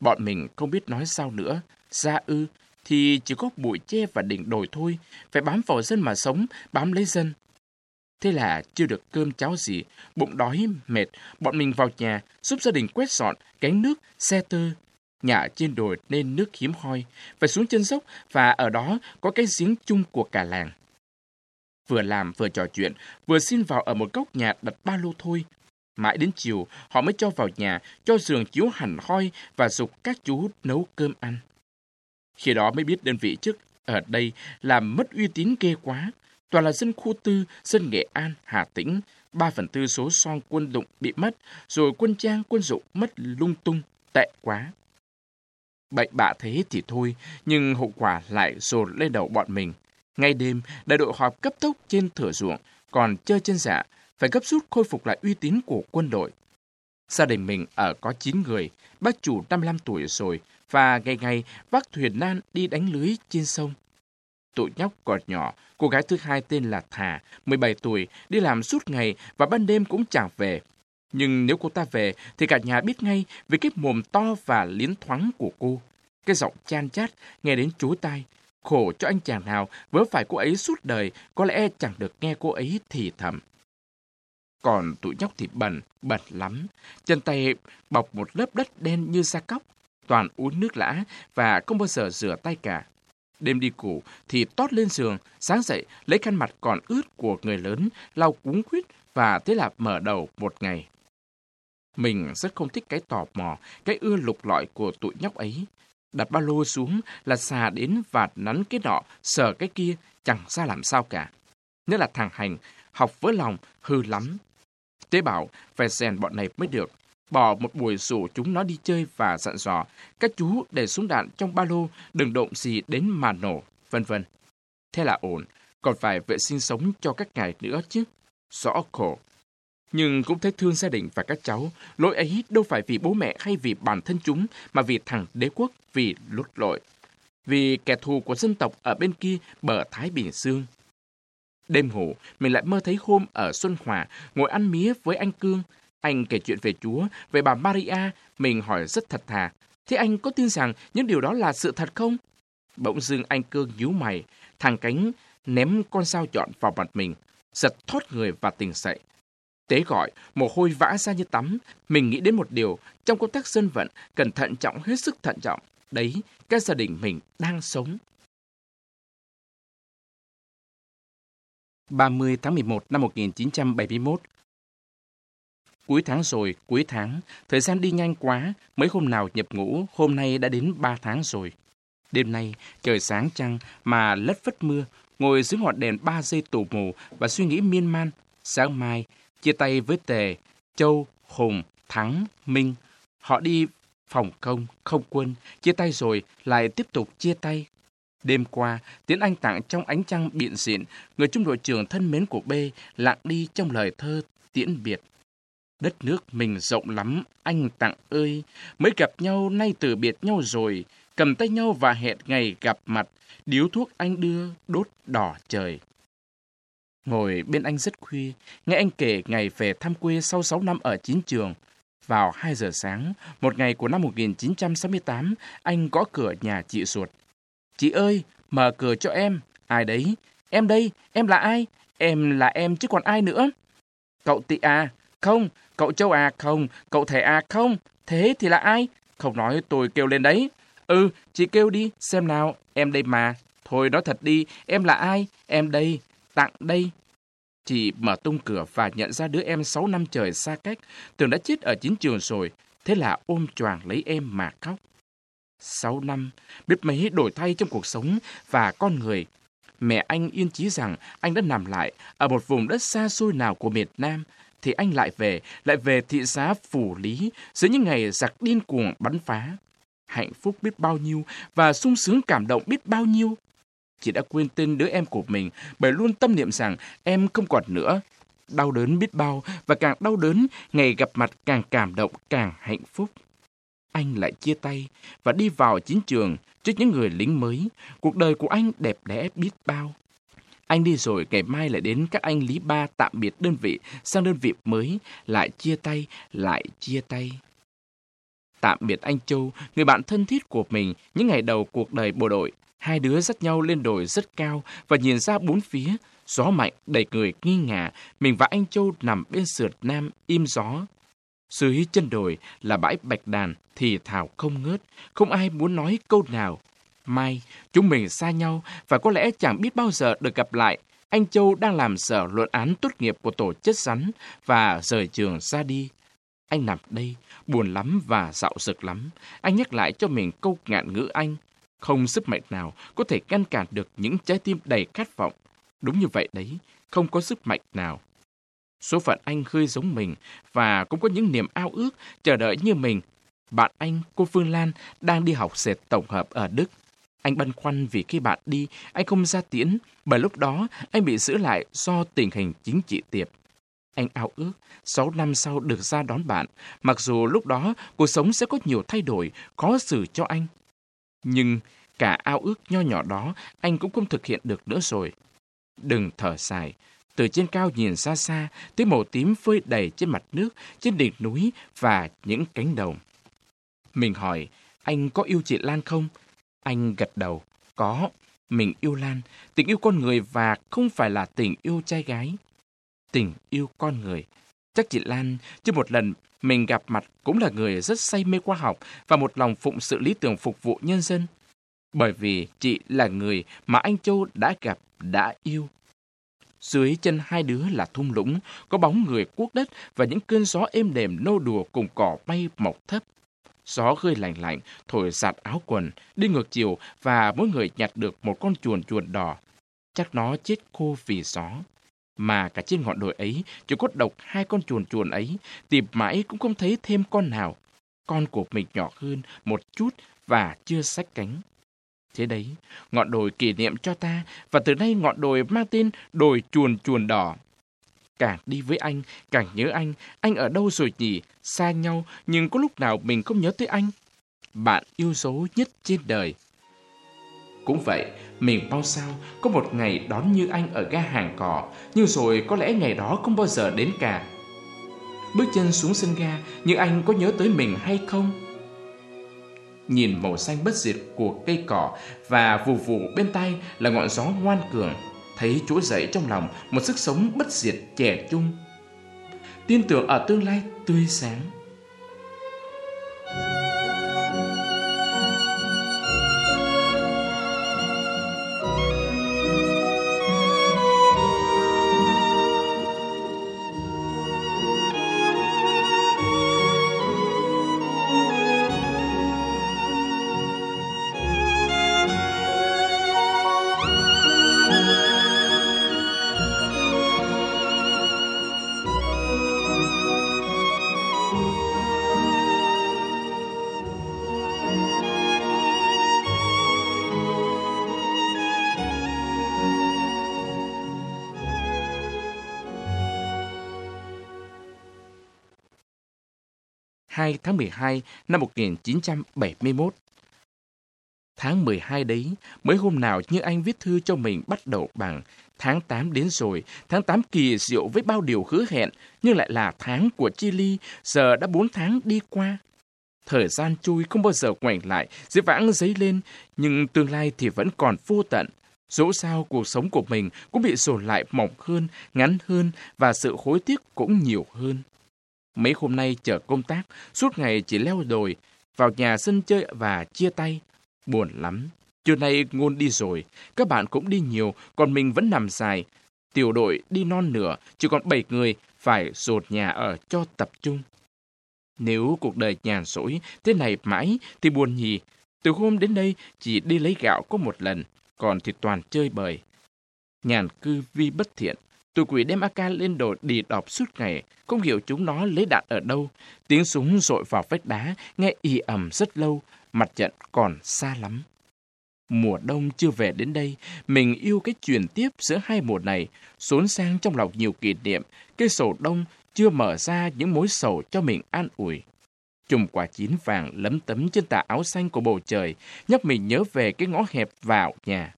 Bọn mình không biết nói sao nữa, ra ư, thì chỉ có bụi tre và đỉnh đồi thôi, phải bám vào dân mà sống, bám lấy dân. Thế là chưa được cơm cháo gì, bụng đói, mệt, bọn mình vào nhà, giúp gia đình quét dọn, gánh nước, xe tơ. Nhà trên đồi nên nước hiếm hoi, phải xuống chân dốc và ở đó có cái giếng chung của cả làng. Vừa làm vừa trò chuyện, vừa xin vào ở một góc nhà đặt ba lô thôi. Mãi đến chiều, họ mới cho vào nhà, cho giường chiếu hẳn hoi và dục các chú nấu cơm ăn. Khi đó mới biết đơn vị trước ở đây làm mất uy tín ghê quá. Toàn là dân khu tư, dân Nghệ An, Hà Tĩnh. Ba phần tư số son quân đụng bị mất, rồi quân trang, quân dụng mất lung tung, tệ quá. Bệnh bạ thế thì thôi, nhưng hậu quả lại dồn lên đầu bọn mình. Ngay đêm, đại đội họp cấp tốc trên thửa ruộng, còn chơi trên dạ, phải gấp rút khôi phục lại uy tín của quân đội. Gia đình mình ở có 9 người, bác chủ 55 tuổi rồi, và ngày ngày vác thuyền nan đi đánh lưới trên sông. Tụi nhóc còn nhỏ, cô gái thứ hai tên là Thà, 17 tuổi, đi làm suốt ngày và ban đêm cũng chẳng về. Nhưng nếu cô ta về thì cả nhà biết ngay về cái mồm to và liến thoáng của cô. Cái giọng chan chát nghe đến chối tai. Khổ cho anh chàng nào vớ phải cô ấy suốt đời, có lẽ chẳng được nghe cô ấy thì thầm. Còn tụi nhóc thì bẩn, bẩn lắm. Chân tay bọc một lớp đất đen như da cóc, toàn uống nước lã và không bao giờ rửa tay cả. Đêm đi ngủ thì tót lên giường, sáng dậy lấy khăn mặt còn ướt của người lớn, lau cuống quýt và thế là mở đầu một ngày. Mình rất không thích cái tò mò, cái ưa lục lọi của tụi nhóc ấy. Đặt ba lô xuống là xà đến và nắn cái nọ, sờ cái kia, chẳng ra làm sao cả. nhất là thằng Hành, học với lòng, hư lắm. Tế bảo, phải rèn bọn này mới được bỏ một buổi rủ chúng nó đi chơi và dặn dò các chú để súng đạn trong ba lô, đừng động gì đến mà nổ, vân vân. Thế là ổn, còn phải vệ sinh sống cho các ngài nữa chứ. Rõ khổ. Nhưng cũng thấy thương gia đình và các cháu, lỗi ấy đâu phải vì bố mẹ hay vì bản thân chúng, mà vì thằng đế quốc, vì lút lội. Vì kẻ thù của dân tộc ở bên kia bờ Thái Bình Dương. Đêm ngủ, mình lại mơ thấy hôm ở Xuân Hòa ngồi ăn mía với anh Cương, anh kể chuyện về Chúa, về bà Maria, mình hỏi rất thật thà. Thế anh có tin rằng những điều đó là sự thật không? Bỗng dưng anh cương nhíu mày, thằng cánh ném con dao chọn vào mặt mình, giật thoát người và tỉnh dậy. Tế gọi, mồ hôi vã ra như tắm. Mình nghĩ đến một điều, trong công tác dân vận, cần thận trọng hết sức thận trọng. Đấy, cái gia đình mình đang sống. 30 tháng 11 năm 1971, Cuối tháng rồi, cuối tháng, thời gian đi nhanh quá, mấy hôm nào nhập ngũ, hôm nay đã đến ba tháng rồi. Đêm nay, trời sáng trăng mà lất phất mưa, ngồi dưới ngọn đèn ba giây tù mù và suy nghĩ miên man. Sáng mai, chia tay với Tề, Châu, Hùng, Thắng, Minh. Họ đi phòng công, không quân, chia tay rồi, lại tiếp tục chia tay. Đêm qua, Tiến Anh tặng trong ánh trăng biện diện, người trung đội trưởng thân mến của B lặng đi trong lời thơ tiễn biệt. Đất nước mình rộng lắm, anh tặng ơi, mới gặp nhau nay từ biệt nhau rồi, cầm tay nhau và hẹn ngày gặp mặt, điếu thuốc anh đưa đốt đỏ trời. Ngồi bên anh rất khuya, nghe anh kể ngày về thăm quê sau 6 năm ở chiến trường. Vào 2 giờ sáng, một ngày của năm 1968, anh gõ cửa nhà chị ruột. Chị ơi, mở cửa cho em. Ai đấy? Em đây, em là ai? Em là em chứ còn ai nữa? Cậu Tị à? Không, Cậu Châu à không, cậu thẻ à không, thế thì là ai? Không nói tôi kêu lên đấy. Ừ, chị kêu đi, xem nào, em đây mà. Thôi nói thật đi, em là ai? Em đây, tặng đây. Chị mở tung cửa và nhận ra đứa em 6 năm trời xa cách, tưởng đã chết ở chiến trường rồi, thế là ôm choàng lấy em mà khóc. 6 năm, biết mấy đổi thay trong cuộc sống và con người. Mẹ anh yên chí rằng anh đã nằm lại ở một vùng đất xa xôi nào của miền Nam, thì anh lại về, lại về thị xã Phủ Lý dưới những ngày giặc điên cuồng bắn phá. Hạnh phúc biết bao nhiêu và sung sướng cảm động biết bao nhiêu. Chị đã quên tên đứa em của mình bởi luôn tâm niệm rằng em không còn nữa. Đau đớn biết bao và càng đau đớn, ngày gặp mặt càng cảm động, càng hạnh phúc. Anh lại chia tay và đi vào chiến trường trước những người lính mới. Cuộc đời của anh đẹp đẽ biết bao. Anh đi rồi ngày mai lại đến các anh Lý Ba tạm biệt đơn vị sang đơn vị mới, lại chia tay, lại chia tay. Tạm biệt anh Châu, người bạn thân thiết của mình những ngày đầu cuộc đời bộ đội. Hai đứa dắt nhau lên đồi rất cao và nhìn ra bốn phía. Gió mạnh đẩy người nghi ngả, mình và anh Châu nằm bên sườn nam im gió. Dưới chân đồi là bãi bạch đàn, thì thảo không ngớt, không ai muốn nói câu nào. Mai, chúng mình xa nhau và có lẽ chẳng biết bao giờ được gặp lại. Anh Châu đang làm sở luận án tốt nghiệp của tổ chất rắn và rời trường ra đi. Anh nằm đây, buồn lắm và dạo dực lắm. Anh nhắc lại cho mình câu ngạn ngữ anh. Không sức mạnh nào có thể ngăn cản được những trái tim đầy khát vọng. Đúng như vậy đấy, không có sức mạnh nào. Số phận anh hơi giống mình và cũng có những niềm ao ước chờ đợi như mình. Bạn anh, cô Phương Lan, đang đi học dệt tổng hợp ở Đức. Anh băn khoăn vì khi bạn đi, anh không ra tiễn, bởi lúc đó anh bị giữ lại do tình hình chính trị tiệp. Anh ao ước 6 năm sau được ra đón bạn, mặc dù lúc đó cuộc sống sẽ có nhiều thay đổi, khó xử cho anh. Nhưng cả ao ước nho nhỏ đó anh cũng không thực hiện được nữa rồi. Đừng thở dài. Từ trên cao nhìn xa xa, tới màu tím phơi đầy trên mặt nước, trên đỉnh núi và những cánh đồng. Mình hỏi, anh có yêu chị Lan không? Anh gật đầu, có. Mình yêu Lan, tình yêu con người và không phải là tình yêu trai gái. Tình yêu con người. Chắc chị Lan chưa một lần mình gặp mặt cũng là người rất say mê khoa học và một lòng phụng sự lý tưởng phục vụ nhân dân. Bởi vì chị là người mà anh Châu đã gặp, đã yêu. Dưới chân hai đứa là thung lũng, có bóng người cuốc đất và những cơn gió êm đềm nô đùa cùng cỏ bay mọc thấp. Gió hơi lạnh lạnh, thổi giạt áo quần, đi ngược chiều và mỗi người nhặt được một con chuồn chuồn đỏ. Chắc nó chết khô vì gió. Mà cả trên ngọn đồi ấy, chỉ có độc hai con chuồn chuồn ấy, tìm mãi cũng không thấy thêm con nào. Con của mình nhỏ hơn một chút và chưa sách cánh. Thế đấy, ngọn đồi kỷ niệm cho ta, và từ nay ngọn đồi mang tên đồi chuồn chuồn đỏ. Càng đi với anh, càng nhớ anh, anh ở đâu rồi nhỉ? Xa nhau, nhưng có lúc nào mình không nhớ tới anh? Bạn yêu dấu nhất trên đời. Cũng vậy, mình bao sao có một ngày đón như anh ở ga hàng cỏ, nhưng rồi có lẽ ngày đó không bao giờ đến cả. Bước chân xuống sân ga, như anh có nhớ tới mình hay không? Nhìn màu xanh bất diệt của cây cỏ và vù vù bên tay là ngọn gió ngoan cường, thấy chúa dậy trong lòng một sức sống bất diệt trẻ trung. Tin tưởng ở tương lai tươi sáng. 2 tháng 12 năm 1971. Tháng 12 đấy, mới hôm nào như anh viết thư cho mình bắt đầu bằng tháng 8 đến rồi, tháng 8 kỳ diệu với bao điều hứa hẹn, nhưng lại là tháng của Chile, giờ đã 4 tháng đi qua. Thời gian trôi không bao giờ ngoảnh lại, dễ vãng giấy lên, nhưng tương lai thì vẫn còn vô tận. Dẫu sao cuộc sống của mình cũng bị dồn lại mỏng hơn, ngắn hơn và sự hối tiếc cũng nhiều hơn. Mấy hôm nay chờ công tác, suốt ngày chỉ leo đồi, vào nhà sân chơi và chia tay. Buồn lắm. Chiều nay ngôn đi rồi, các bạn cũng đi nhiều, còn mình vẫn nằm dài. Tiểu đội đi non nửa, chỉ còn 7 người, phải rột nhà ở cho tập trung. Nếu cuộc đời nhàn rỗi thế này mãi thì buồn nhì. Từ hôm đến đây chỉ đi lấy gạo có một lần, còn thì toàn chơi bời. Nhàn cư vi bất thiện, Tụi quỷ đem AK lên đồ đi đọp suốt ngày, không hiểu chúng nó lấy đạn ở đâu. Tiếng súng rội vào vách đá, nghe y ẩm rất lâu, mặt trận còn xa lắm. Mùa đông chưa về đến đây, mình yêu cái truyền tiếp giữa hai mùa này, xốn sang trong lòng nhiều kỷ niệm, cây sầu đông chưa mở ra những mối sầu cho mình an ủi. Chùm quả chín vàng lấm tấm trên tà áo xanh của bầu trời, nhắc mình nhớ về cái ngõ hẹp vào nhà.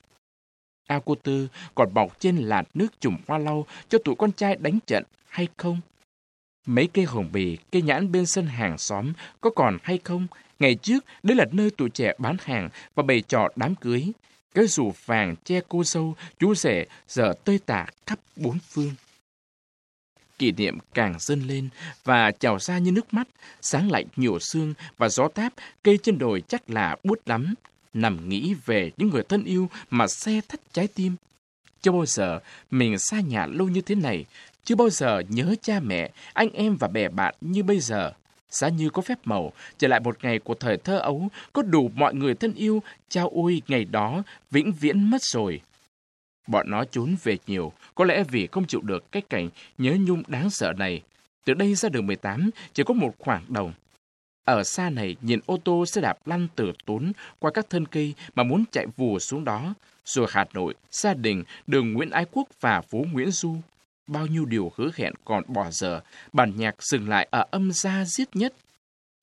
Ao cô Tư còn bọc trên lạt nước chùm hoa lau cho tụi con trai đánh trận hay không? Mấy cây hồng bì, cây nhãn bên sân hàng xóm có còn hay không? Ngày trước, đây là nơi tụi trẻ bán hàng và bày trò đám cưới. Cái rủ vàng che cô dâu, chú rể giờ tơi tả khắp bốn phương. Kỷ niệm càng dâng lên và trào ra như nước mắt, sáng lạnh nhiều xương và gió táp, cây trên đồi chắc là bút lắm. Nằm nghĩ về những người thân yêu mà xe thắt trái tim. Chưa bao giờ mình xa nhà lâu như thế này, chưa bao giờ nhớ cha mẹ, anh em và bè bạn như bây giờ. Giá như có phép màu, trở lại một ngày của thời thơ ấu, có đủ mọi người thân yêu, trao ôi ngày đó, vĩnh viễn mất rồi. Bọn nó trốn về nhiều, có lẽ vì không chịu được cái cảnh nhớ nhung đáng sợ này. Từ đây ra đường 18 chỉ có một khoảng đồng. Ở xa này, nhìn ô tô sẽ đạp lăn từ tốn qua các thân cây mà muốn chạy vùa xuống đó. Rồi Hà Nội, gia đình, đường Nguyễn Ái Quốc và phố Nguyễn Du. Bao nhiêu điều hứa hẹn còn bỏ dở, bản nhạc dừng lại ở âm gia giết nhất.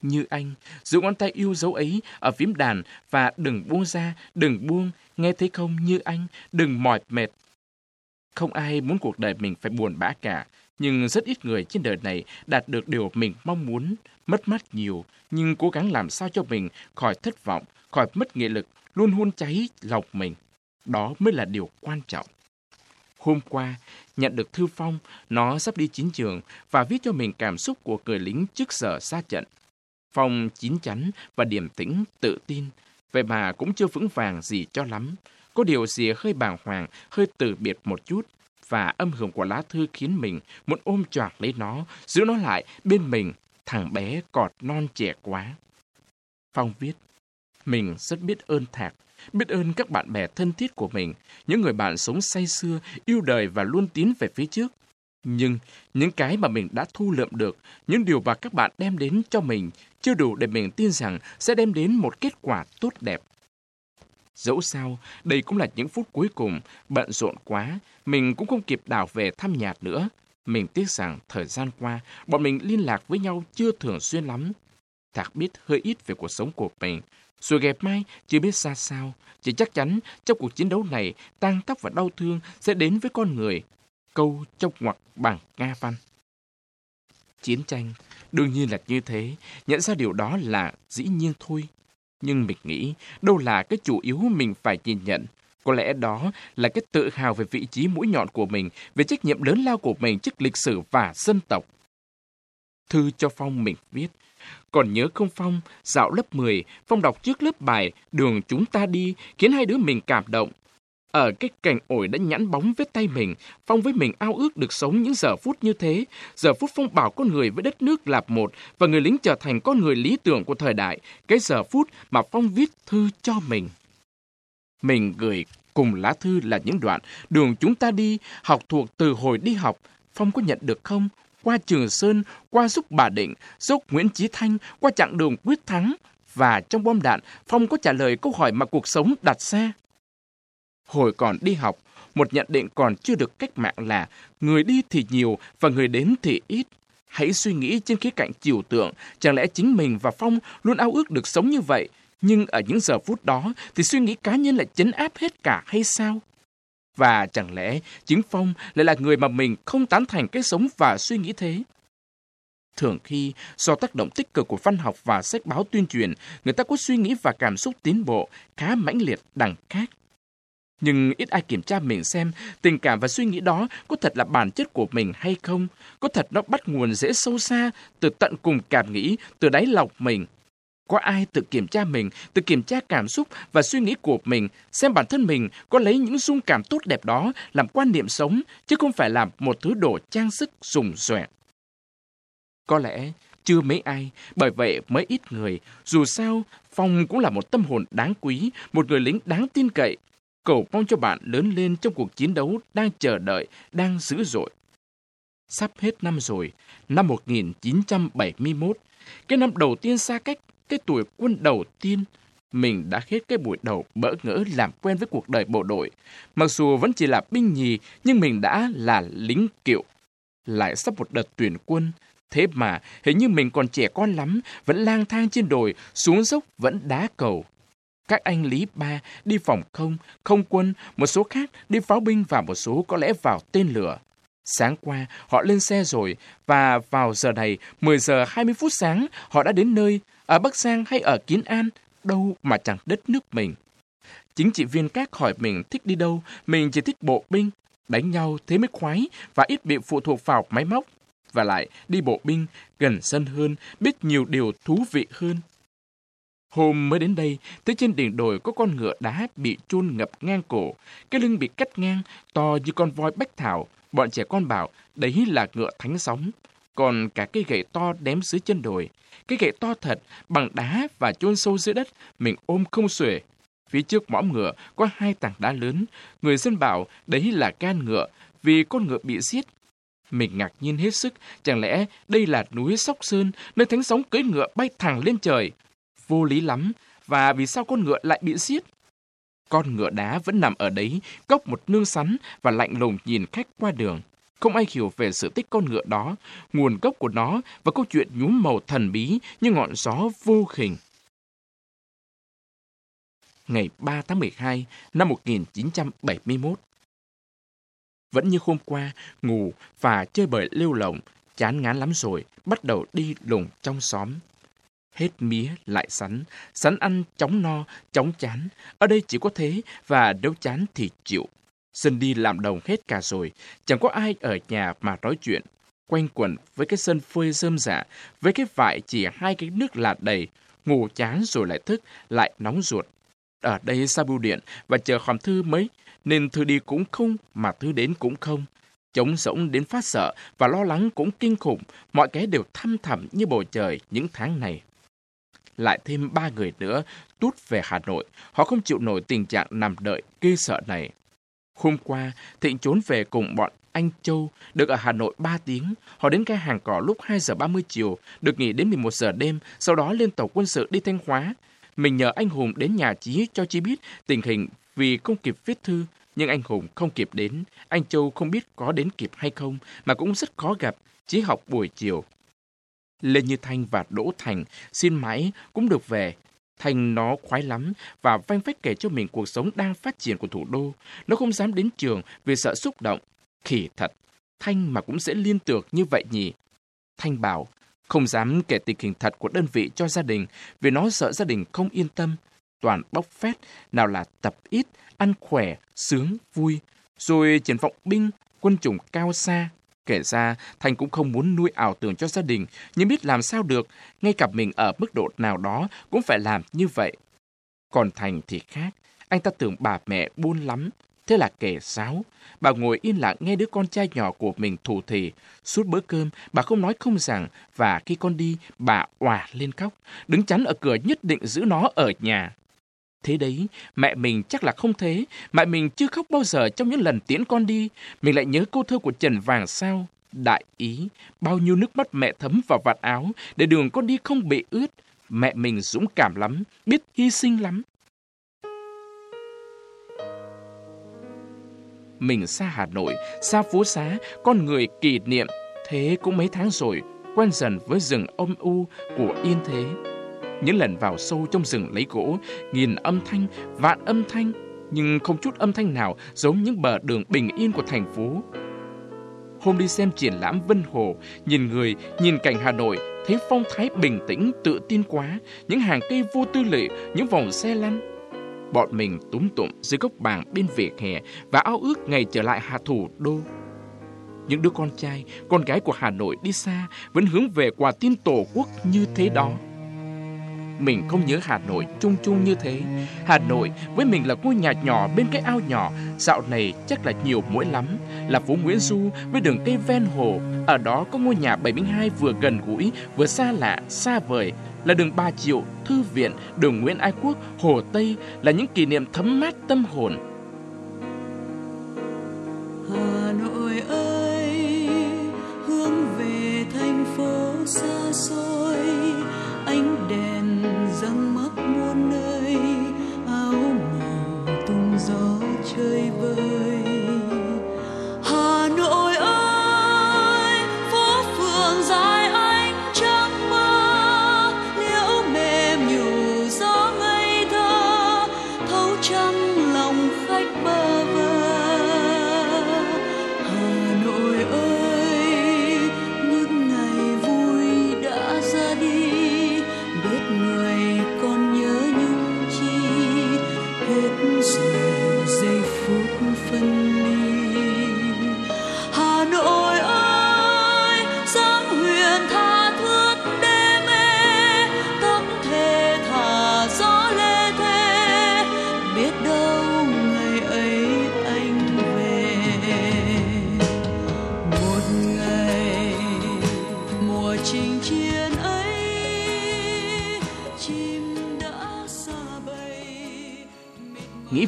Như anh, giữ ngón tay yêu dấu ấy ở phím đàn và đừng buông ra, đừng buông, nghe thấy không như anh, đừng mỏi mệt. Không ai muốn cuộc đời mình phải buồn bã cả, nhưng rất ít người trên đời này đạt được điều mình mong muốn, mất mát nhiều, nhưng cố gắng làm sao cho mình khỏi thất vọng, khỏi mất nghị lực, luôn hun cháy lòng mình. Đó mới là điều quan trọng. Hôm qua, nhận được thư phong, nó sắp đi chiến trường và viết cho mình cảm xúc của người lính trước giờ xa trận. Phong chín chắn và điềm tĩnh, tự tin, vậy mà cũng chưa vững vàng gì cho lắm. Có điều gì hơi bàng hoàng, hơi từ biệt một chút, và âm hưởng của lá thư khiến mình muốn ôm choạc lấy nó, giữ nó lại bên mình, thằng bé cọt non trẻ quá. Phong viết, mình rất biết ơn Thạc, biết ơn các bạn bè thân thiết của mình, những người bạn sống say xưa, yêu đời và luôn tiến về phía trước. Nhưng những cái mà mình đã thu lượm được, những điều mà các bạn đem đến cho mình chưa đủ để mình tin rằng sẽ đem đến một kết quả tốt đẹp. Dẫu sao, đây cũng là những phút cuối cùng, bận rộn quá, mình cũng không kịp đảo về thăm nhạt nữa. Mình tiếc rằng thời gian qua, bọn mình liên lạc với nhau chưa thường xuyên lắm. Thạc biết hơi ít về cuộc sống của mình, rồi gẹp mai chưa biết ra sao, chỉ chắc chắn trong cuộc chiến đấu này, tang tóc và đau thương sẽ đến với con người. Câu trong ngoặc bằng Nga văn. Chiến tranh, đương nhiên là như thế, nhận ra điều đó là dĩ nhiên thôi. Nhưng mình nghĩ, đâu là cái chủ yếu mình phải nhìn nhận. Có lẽ đó là cái tự hào về vị trí mũi nhọn của mình, về trách nhiệm lớn lao của mình trước lịch sử và dân tộc. Thư cho Phong mình viết, còn nhớ không Phong, dạo lớp 10, Phong đọc trước lớp bài Đường chúng ta đi, khiến hai đứa mình cảm động. Ở cái cành ổi đã nhẵn bóng vết tay mình, Phong với mình ao ước được sống những giờ phút như thế. Giờ phút Phong bảo con người với đất nước lạp một và người lính trở thành con người lý tưởng của thời đại. Cái giờ phút mà Phong viết thư cho mình. Mình gửi cùng lá thư là những đoạn đường chúng ta đi, học thuộc từ hồi đi học. Phong có nhận được không? Qua Trường Sơn, qua Xúc Bà Định, dốc Nguyễn Chí Thanh, qua chặng đường quyết thắng. Và trong bom đạn, Phong có trả lời câu hỏi mà cuộc sống đặt ra. Hồi còn đi học, một nhận định còn chưa được cách mạng là người đi thì nhiều và người đến thì ít. Hãy suy nghĩ trên khía cạnh chiều tượng, chẳng lẽ chính mình và Phong luôn ao ước được sống như vậy, nhưng ở những giờ phút đó thì suy nghĩ cá nhân lại chấn áp hết cả hay sao? Và chẳng lẽ chính Phong lại là người mà mình không tán thành cái sống và suy nghĩ thế? Thường khi, do tác động tích cực của văn học và sách báo tuyên truyền, người ta có suy nghĩ và cảm xúc tiến bộ khá mãnh liệt đằng khác. Nhưng ít ai kiểm tra mình xem tình cảm và suy nghĩ đó có thật là bản chất của mình hay không, có thật nó bắt nguồn dễ sâu xa, từ tận cùng cảm nghĩ, từ đáy lòng mình. Có ai tự kiểm tra mình, tự kiểm tra cảm xúc và suy nghĩ của mình, xem bản thân mình có lấy những dung cảm tốt đẹp đó làm quan niệm sống, chứ không phải làm một thứ đồ trang sức dùng xòe. Có lẽ chưa mấy ai, bởi vậy mới ít người. Dù sao, Phong cũng là một tâm hồn đáng quý, một người lính đáng tin cậy, Cầu mong cho bạn lớn lên trong cuộc chiến đấu đang chờ đợi, đang dữ dội. Sắp hết năm rồi, năm 1971, cái năm đầu tiên xa cách, cái tuổi quân đầu tiên, mình đã hết cái buổi đầu bỡ ngỡ làm quen với cuộc đời bộ đội. Mặc dù vẫn chỉ là binh nhì, nhưng mình đã là lính kiệu. Lại sắp một đợt tuyển quân, thế mà hình như mình còn trẻ con lắm, vẫn lang thang trên đồi, xuống dốc vẫn đá cầu. Các anh Lý Ba đi phòng không, không quân, một số khác đi pháo binh và một số có lẽ vào tên lửa. Sáng qua, họ lên xe rồi và vào giờ này, 10 giờ 20 phút sáng, họ đã đến nơi, ở Bắc Giang hay ở Kiến An, đâu mà chẳng đất nước mình. Chính trị viên các hỏi mình thích đi đâu, mình chỉ thích bộ binh, đánh nhau thế mới khoái và ít bị phụ thuộc vào máy móc. Và lại, đi bộ binh, gần sân hơn, biết nhiều điều thú vị hơn. Hôm mới đến đây, thấy trên đỉnh đồi có con ngựa đá bị chôn ngập ngang cổ, cái lưng bị cắt ngang, to như con voi bách thảo. Bọn trẻ con bảo, đấy là ngựa thánh sóng. Còn cả cây gậy to đếm dưới chân đồi, cái gậy to thật, bằng đá và chôn sâu dưới đất, mình ôm không xuể. Phía trước mõm ngựa có hai tảng đá lớn, người dân bảo đấy là can ngựa, vì con ngựa bị giết. Mình ngạc nhiên hết sức, chẳng lẽ đây là núi Sóc Sơn, nơi thánh sóng cưỡi ngựa bay thẳng lên trời vô lý lắm, và vì sao con ngựa lại bị giết? Con ngựa đá vẫn nằm ở đấy, cốc một nương sắn và lạnh lùng nhìn khách qua đường. Không ai hiểu về sự tích con ngựa đó, nguồn gốc của nó và câu chuyện nhúm màu thần bí như ngọn gió vô hình. Ngày 3 tháng 12 năm 1971 Vẫn như hôm qua, ngủ và chơi bời lêu lồng, chán ngán lắm rồi, bắt đầu đi lùng trong xóm. Hết mía lại sắn, sắn ăn chóng no, chóng chán. Ở đây chỉ có thế, và nếu chán thì chịu. Sân đi làm đồng hết cả rồi, chẳng có ai ở nhà mà nói chuyện. Quanh quẩn với cái sân phơi rơm rạ, với cái vải chỉ hai cái nước lạt đầy, ngủ chán rồi lại thức, lại nóng ruột. Ở đây xa bưu điện và chờ hòm thư mấy, nên thư đi cũng không mà thư đến cũng không. Trống rỗng đến phát sợ và lo lắng cũng kinh khủng, mọi cái đều thăm thẳm như bầu trời những tháng này lại thêm ba người nữa tút về Hà Nội. Họ không chịu nổi tình trạng nằm đợi ghê sợ này. Hôm qua, Thịnh trốn về cùng bọn anh Châu, được ở Hà Nội 3 tiếng. Họ đến cái hàng cỏ lúc 2 giờ 30 chiều, được nghỉ đến 11 giờ đêm, sau đó lên tàu quân sự đi Thanh Hóa. Mình nhờ anh Hùng đến nhà Chí cho Chí biết tình hình vì không kịp viết thư, nhưng anh Hùng không kịp đến. Anh Châu không biết có đến kịp hay không, mà cũng rất khó gặp. Chí học buổi chiều, Lê Như Thanh và Đỗ Thành xin mãi cũng được về. Thành nó khoái lắm và vanh vách kể cho mình cuộc sống đang phát triển của thủ đô. Nó không dám đến trường vì sợ xúc động. Khỉ thật, Thanh mà cũng sẽ liên tưởng như vậy nhỉ. Thanh bảo, không dám kể tình hình thật của đơn vị cho gia đình vì nó sợ gia đình không yên tâm. Toàn bóc phét, nào là tập ít, ăn khỏe, sướng, vui. Rồi triển vọng binh, quân chủng cao xa, Kể ra, Thành cũng không muốn nuôi ảo tưởng cho gia đình, nhưng biết làm sao được, ngay cả mình ở mức độ nào đó cũng phải làm như vậy. Còn Thành thì khác, anh ta tưởng bà mẹ buôn lắm, thế là kể sáo. Bà ngồi yên lặng nghe đứa con trai nhỏ của mình thủ thì. Suốt bữa cơm, bà không nói không rằng, và khi con đi, bà òa lên khóc, đứng chắn ở cửa nhất định giữ nó ở nhà. Thế đấy, mẹ mình chắc là không thế. Mẹ mình chưa khóc bao giờ trong những lần tiễn con đi. Mình lại nhớ câu thơ của Trần Vàng sao. Đại ý, bao nhiêu nước mắt mẹ thấm vào vạt áo để đường con đi không bị ướt. Mẹ mình dũng cảm lắm, biết hy sinh lắm. Mình xa Hà Nội, xa phố xá, con người kỷ niệm. Thế cũng mấy tháng rồi, quen dần với rừng âm u của yên thế. Những lần vào sâu trong rừng lấy gỗ, nghìn âm thanh, vạn âm thanh, nhưng không chút âm thanh nào giống những bờ đường bình yên của thành phố. Hôm đi xem triển lãm Vân Hồ, nhìn người, nhìn cảnh Hà Nội, thấy phong thái bình tĩnh, tự tin quá, những hàng cây vô tư lệ, những vòng xe lăn. Bọn mình túm tụm dưới gốc bàng bên vỉa hè và ao ước ngày trở lại Hà Thủ Đô. Những đứa con trai, con gái của Hà Nội đi xa vẫn hướng về quà tin Tổ quốc như thế đó. Mình không nhớ Hà Nội chung chung như thế. Hà Nội với mình là ngôi nhà nhỏ bên cái ao nhỏ, dạo này chắc là nhiều mũi lắm. Là phố Nguyễn Du với đường cây ven hồ. Ở đó có ngôi nhà 72 vừa gần gũi, vừa xa lạ, xa vời. Là đường Ba Triệu, Thư viện, đường Nguyễn Ái Quốc, Hồ Tây là những kỷ niệm thấm mát tâm hồn.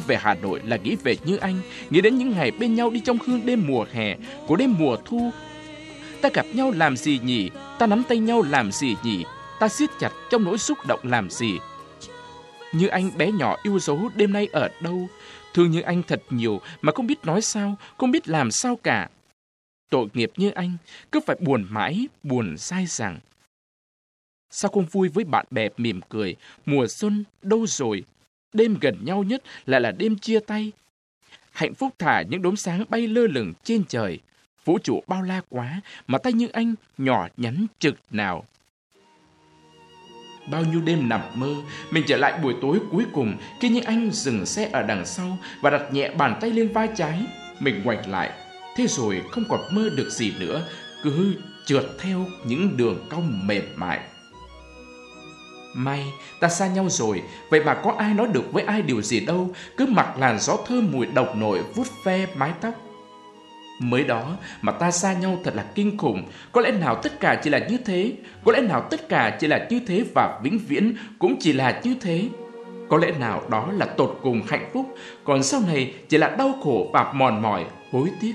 Về Hà Nội là nghĩ về Như Anh, nghĩ đến những ngày bên nhau đi trong hương đêm mùa hè, của đêm mùa thu. Ta gặp nhau làm gì nhỉ? Ta nắm tay nhau làm gì nhỉ? Ta siết chặt trong nỗi xúc động làm gì? Như Anh bé nhỏ yêu dấu đêm nay ở đâu? Thương Như Anh thật nhiều mà không biết nói sao, không biết làm sao cả. Tội nghiệp như anh, cứ phải buồn mãi, buồn sai rằng. Sao không vui với bạn bè mỉm cười, mùa xuân đâu rồi? Đêm gần nhau nhất lại là đêm chia tay. Hạnh phúc thả những đốm sáng bay lơ lửng trên trời. Vũ trụ bao la quá, mà tay như anh nhỏ nhắn trực nào. Bao nhiêu đêm nằm mơ, mình trở lại buổi tối cuối cùng khi như anh dừng xe ở đằng sau và đặt nhẹ bàn tay lên vai trái. Mình ngoảnh lại, thế rồi không còn mơ được gì nữa, cứ trượt theo những đường cong mềm mại. May, ta xa nhau rồi, vậy mà có ai nói được với ai điều gì đâu, cứ mặc làn gió thơm mùi độc nội vút ve mái tóc. Mới đó mà ta xa nhau thật là kinh khủng, có lẽ nào tất cả chỉ là như thế, có lẽ nào tất cả chỉ là như thế và vĩnh viễn cũng chỉ là như thế. Có lẽ nào đó là tột cùng hạnh phúc, còn sau này chỉ là đau khổ và mòn mỏi, hối tiếc.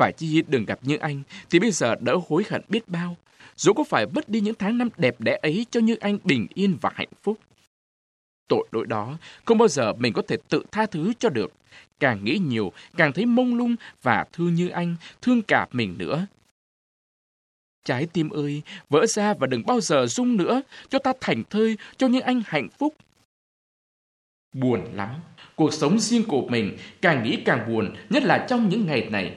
Phải chi đừng gặp như anh, thì bây giờ đỡ hối hận biết bao. Dù có phải mất đi những tháng năm đẹp đẽ ấy cho như anh bình yên và hạnh phúc. Tội lỗi đó, không bao giờ mình có thể tự tha thứ cho được. Càng nghĩ nhiều, càng thấy mông lung và thương như anh, thương cả mình nữa. Trái tim ơi, vỡ ra và đừng bao giờ rung nữa, cho ta thành thơi, cho như anh hạnh phúc. Buồn lắm, cuộc sống riêng của mình càng nghĩ càng buồn, nhất là trong những ngày này.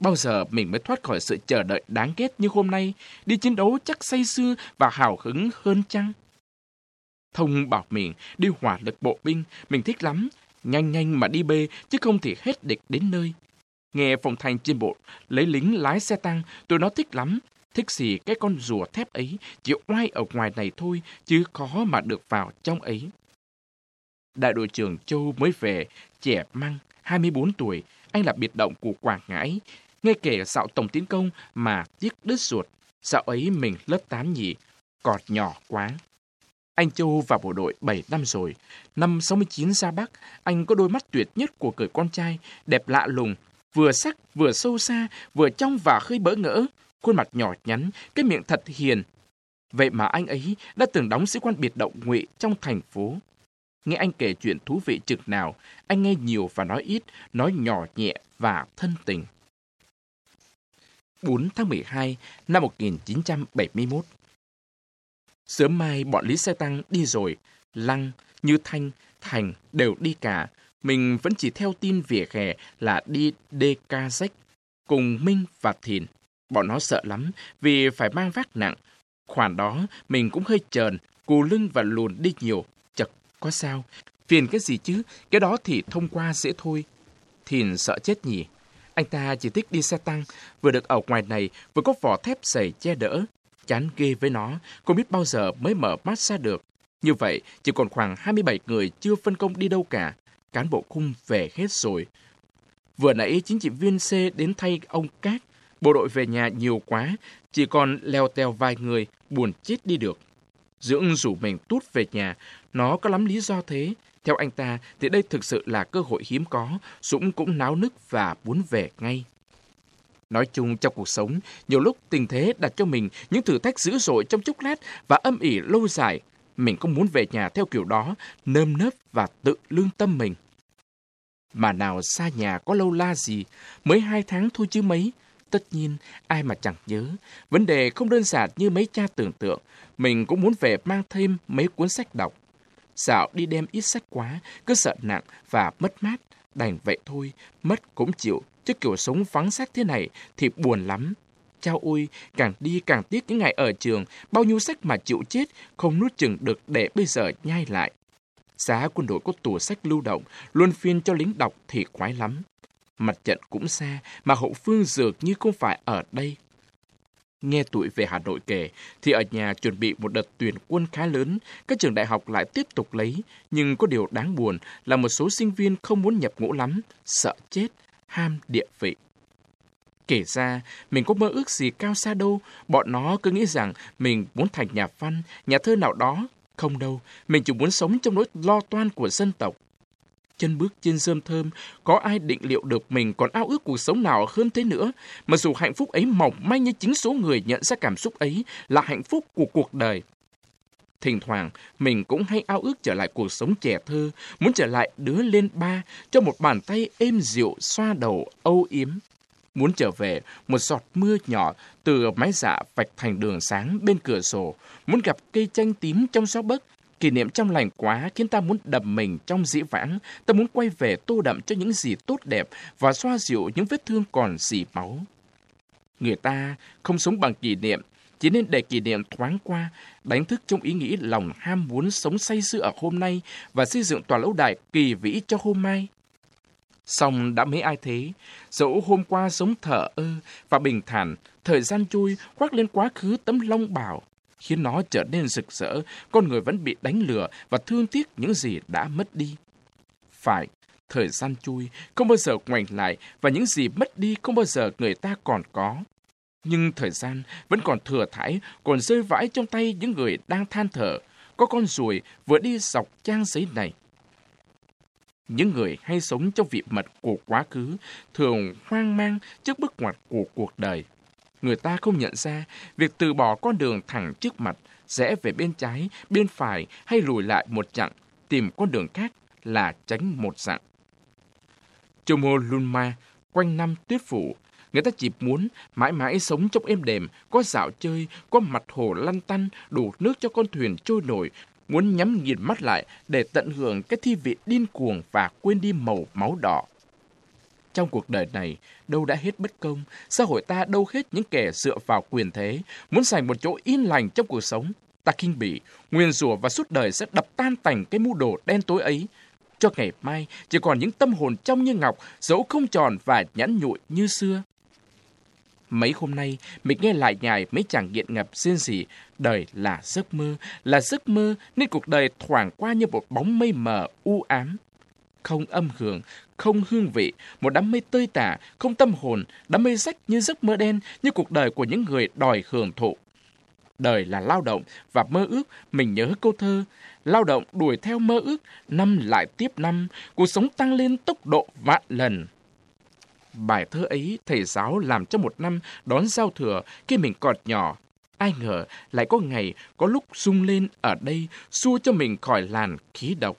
Bao giờ mình mới thoát khỏi sự chờ đợi đáng ghét như hôm nay, đi chiến đấu chắc say sưa và hào hứng hơn chăng? Thông bảo mình đi hỏa lực bộ binh, mình thích lắm, nhanh nhanh mà đi bê chứ không thì hết địch đến nơi. Nghe phòng thành trên bộ lấy lính lái xe tăng, tôi nó thích lắm, thích gì cái con rùa thép ấy, chỉ oai ở ngoài này thôi, chứ khó mà được vào trong ấy. Đại đội trưởng Châu mới về, trẻ măng, 24 tuổi, anh là biệt động của Quảng Ngãi, Nghe kể dạo tổng tiến công mà tiếc đứt ruột. Dạo ấy mình lớp 8 nhỉ, cọt nhỏ quá. Anh Châu vào bộ đội 7 năm rồi. Năm 69 ra Bắc, anh có đôi mắt tuyệt nhất của cởi con trai, đẹp lạ lùng, vừa sắc, vừa sâu xa, vừa trong và hơi bỡ ngỡ. Khuôn mặt nhỏ nhắn, cái miệng thật hiền. Vậy mà anh ấy đã từng đóng sĩ quan biệt động ngụy trong thành phố. Nghe anh kể chuyện thú vị trực nào, anh nghe nhiều và nói ít, nói nhỏ nhẹ và thân tình. 4 tháng 12 năm 1971. Sớm mai bọn Lý Xe Tăng đi rồi, Lăng, Như Thanh, Thành đều đi cả. Mình vẫn chỉ theo tin vỉa hè là đi DKZ cùng Minh và Thìn. Bọn nó sợ lắm vì phải mang vác nặng. Khoản đó mình cũng hơi trờn, cù lưng và lùn đi nhiều. Chật, có sao? Phiền cái gì chứ? Cái đó thì thông qua dễ thôi. Thìn sợ chết nhỉ? Anh ta chỉ thích đi xe tăng, vừa được ở ngoài này, vừa có vỏ thép dày che đỡ. Chán ghê với nó, không biết bao giờ mới mở mắt ra được. Như vậy, chỉ còn khoảng 27 người chưa phân công đi đâu cả. Cán bộ khung về hết rồi. Vừa nãy chính trị viên C đến thay ông Cát. Bộ đội về nhà nhiều quá, chỉ còn leo teo vài người, buồn chết đi được. Dưỡng rủ mình tút về nhà, nó có lắm lý do thế. Theo anh ta thì đây thực sự là cơ hội hiếm có, Dũng cũng náo nức và muốn về ngay. Nói chung trong cuộc sống, nhiều lúc tình thế đặt cho mình những thử thách dữ dội trong chốc lát và âm ỉ lâu dài. Mình không muốn về nhà theo kiểu đó, nơm nớp và tự lương tâm mình. Mà nào xa nhà có lâu la gì, mới hai tháng thôi chứ mấy. Tất nhiên, ai mà chẳng nhớ. Vấn đề không đơn giản như mấy cha tưởng tượng. Mình cũng muốn về mang thêm mấy cuốn sách đọc. Dạo đi đem ít sách quá, cứ sợ nặng và mất mát. Đành vậy thôi, mất cũng chịu, chứ kiểu sống vắng sách thế này thì buồn lắm. Chao ôi, càng đi càng tiếc những ngày ở trường, bao nhiêu sách mà chịu chết, không nuốt chừng được để bây giờ nhai lại. Giá quân đội có tủ sách lưu động, luôn phiên cho lính đọc thì khoái lắm. Mặt trận cũng xa, mà hậu phương dường như không phải ở đây. Nghe tuổi về Hà Nội kể, thì ở nhà chuẩn bị một đợt tuyển quân khá lớn, các trường đại học lại tiếp tục lấy, nhưng có điều đáng buồn là một số sinh viên không muốn nhập ngũ lắm, sợ chết, ham địa vị. Kể ra, mình có mơ ước gì cao xa đâu, bọn nó cứ nghĩ rằng mình muốn thành nhà văn, nhà thơ nào đó. Không đâu, mình chỉ muốn sống trong nỗi lo toan của dân tộc. Chân bước trên sơm thơm, có ai định liệu được mình còn ao ước cuộc sống nào hơn thế nữa, mà dù hạnh phúc ấy mỏng manh như chính số người nhận ra cảm xúc ấy là hạnh phúc của cuộc đời. Thỉnh thoảng, mình cũng hay ao ước trở lại cuộc sống trẻ thơ, muốn trở lại đứa lên ba, cho một bàn tay êm dịu xoa đầu âu yếm. Muốn trở về một giọt mưa nhỏ từ mái dạ vạch thành đường sáng bên cửa sổ, muốn gặp cây chanh tím trong gió bấc, Kỷ niệm trong lành quá khiến ta muốn đầm mình trong dĩ vãng, ta muốn quay về tô đậm cho những gì tốt đẹp và xoa dịu những vết thương còn dì máu. Người ta không sống bằng kỷ niệm, chỉ nên để kỷ niệm thoáng qua, đánh thức trong ý nghĩ lòng ham muốn sống say sưa ở hôm nay và xây dựng tòa lâu đài kỳ vĩ cho hôm mai. Xong đã mấy ai thế, dẫu hôm qua sống thở ơ và bình thản, thời gian trôi khoác lên quá khứ tấm long bảo, khiến nó trở nên rực rỡ, con người vẫn bị đánh lừa và thương tiếc những gì đã mất đi. Phải, thời gian chui, không bao giờ ngoảnh lại và những gì mất đi không bao giờ người ta còn có. Nhưng thời gian vẫn còn thừa thải, còn rơi vãi trong tay những người đang than thở. Có con ruồi vừa đi dọc trang giấy này. Những người hay sống trong vị mật của quá khứ thường hoang mang trước bước ngoặt của cuộc đời người ta không nhận ra việc từ bỏ con đường thẳng trước mặt, rẽ về bên trái, bên phải hay lùi lại một chặng, tìm con đường khác là tránh một dặn. Chomolunma, quanh năm tuyết phủ, người ta chỉ muốn mãi mãi sống trong êm đềm, có dạo chơi, có mặt hồ lăn tăn, đủ nước cho con thuyền trôi nổi, muốn nhắm nhìn mắt lại để tận hưởng cái thi vị điên cuồng và quên đi màu máu đỏ. Trong cuộc đời này, đâu đã hết bất công, xã hội ta đâu hết những kẻ dựa vào quyền thế, muốn giành một chỗ yên lành trong cuộc sống. Ta kinh bỉ, nguyên rủa và suốt đời sẽ đập tan tành cái mưu đồ đen tối ấy. Cho ngày mai chỉ còn những tâm hồn trong như ngọc, dẫu không tròn và nhẵn nhụi như xưa. Mấy hôm nay, mình nghe lại nhài mấy chàng nghiện ngập riêng gì, đời là giấc mơ, là giấc mơ nên cuộc đời thoảng qua như một bóng mây mờ u ám không âm hưởng, không hương vị, một đám mây tơi tả, không tâm hồn, đám mây rách như giấc mơ đen, như cuộc đời của những người đòi hưởng thụ. Đời là lao động và mơ ước, mình nhớ câu thơ, lao động đuổi theo mơ ước, năm lại tiếp năm, cuộc sống tăng lên tốc độ vạn lần. Bài thơ ấy thầy giáo làm cho một năm đón giao thừa khi mình còn nhỏ. Ai ngờ lại có ngày, có lúc sung lên ở đây xua cho mình khỏi làn khí độc.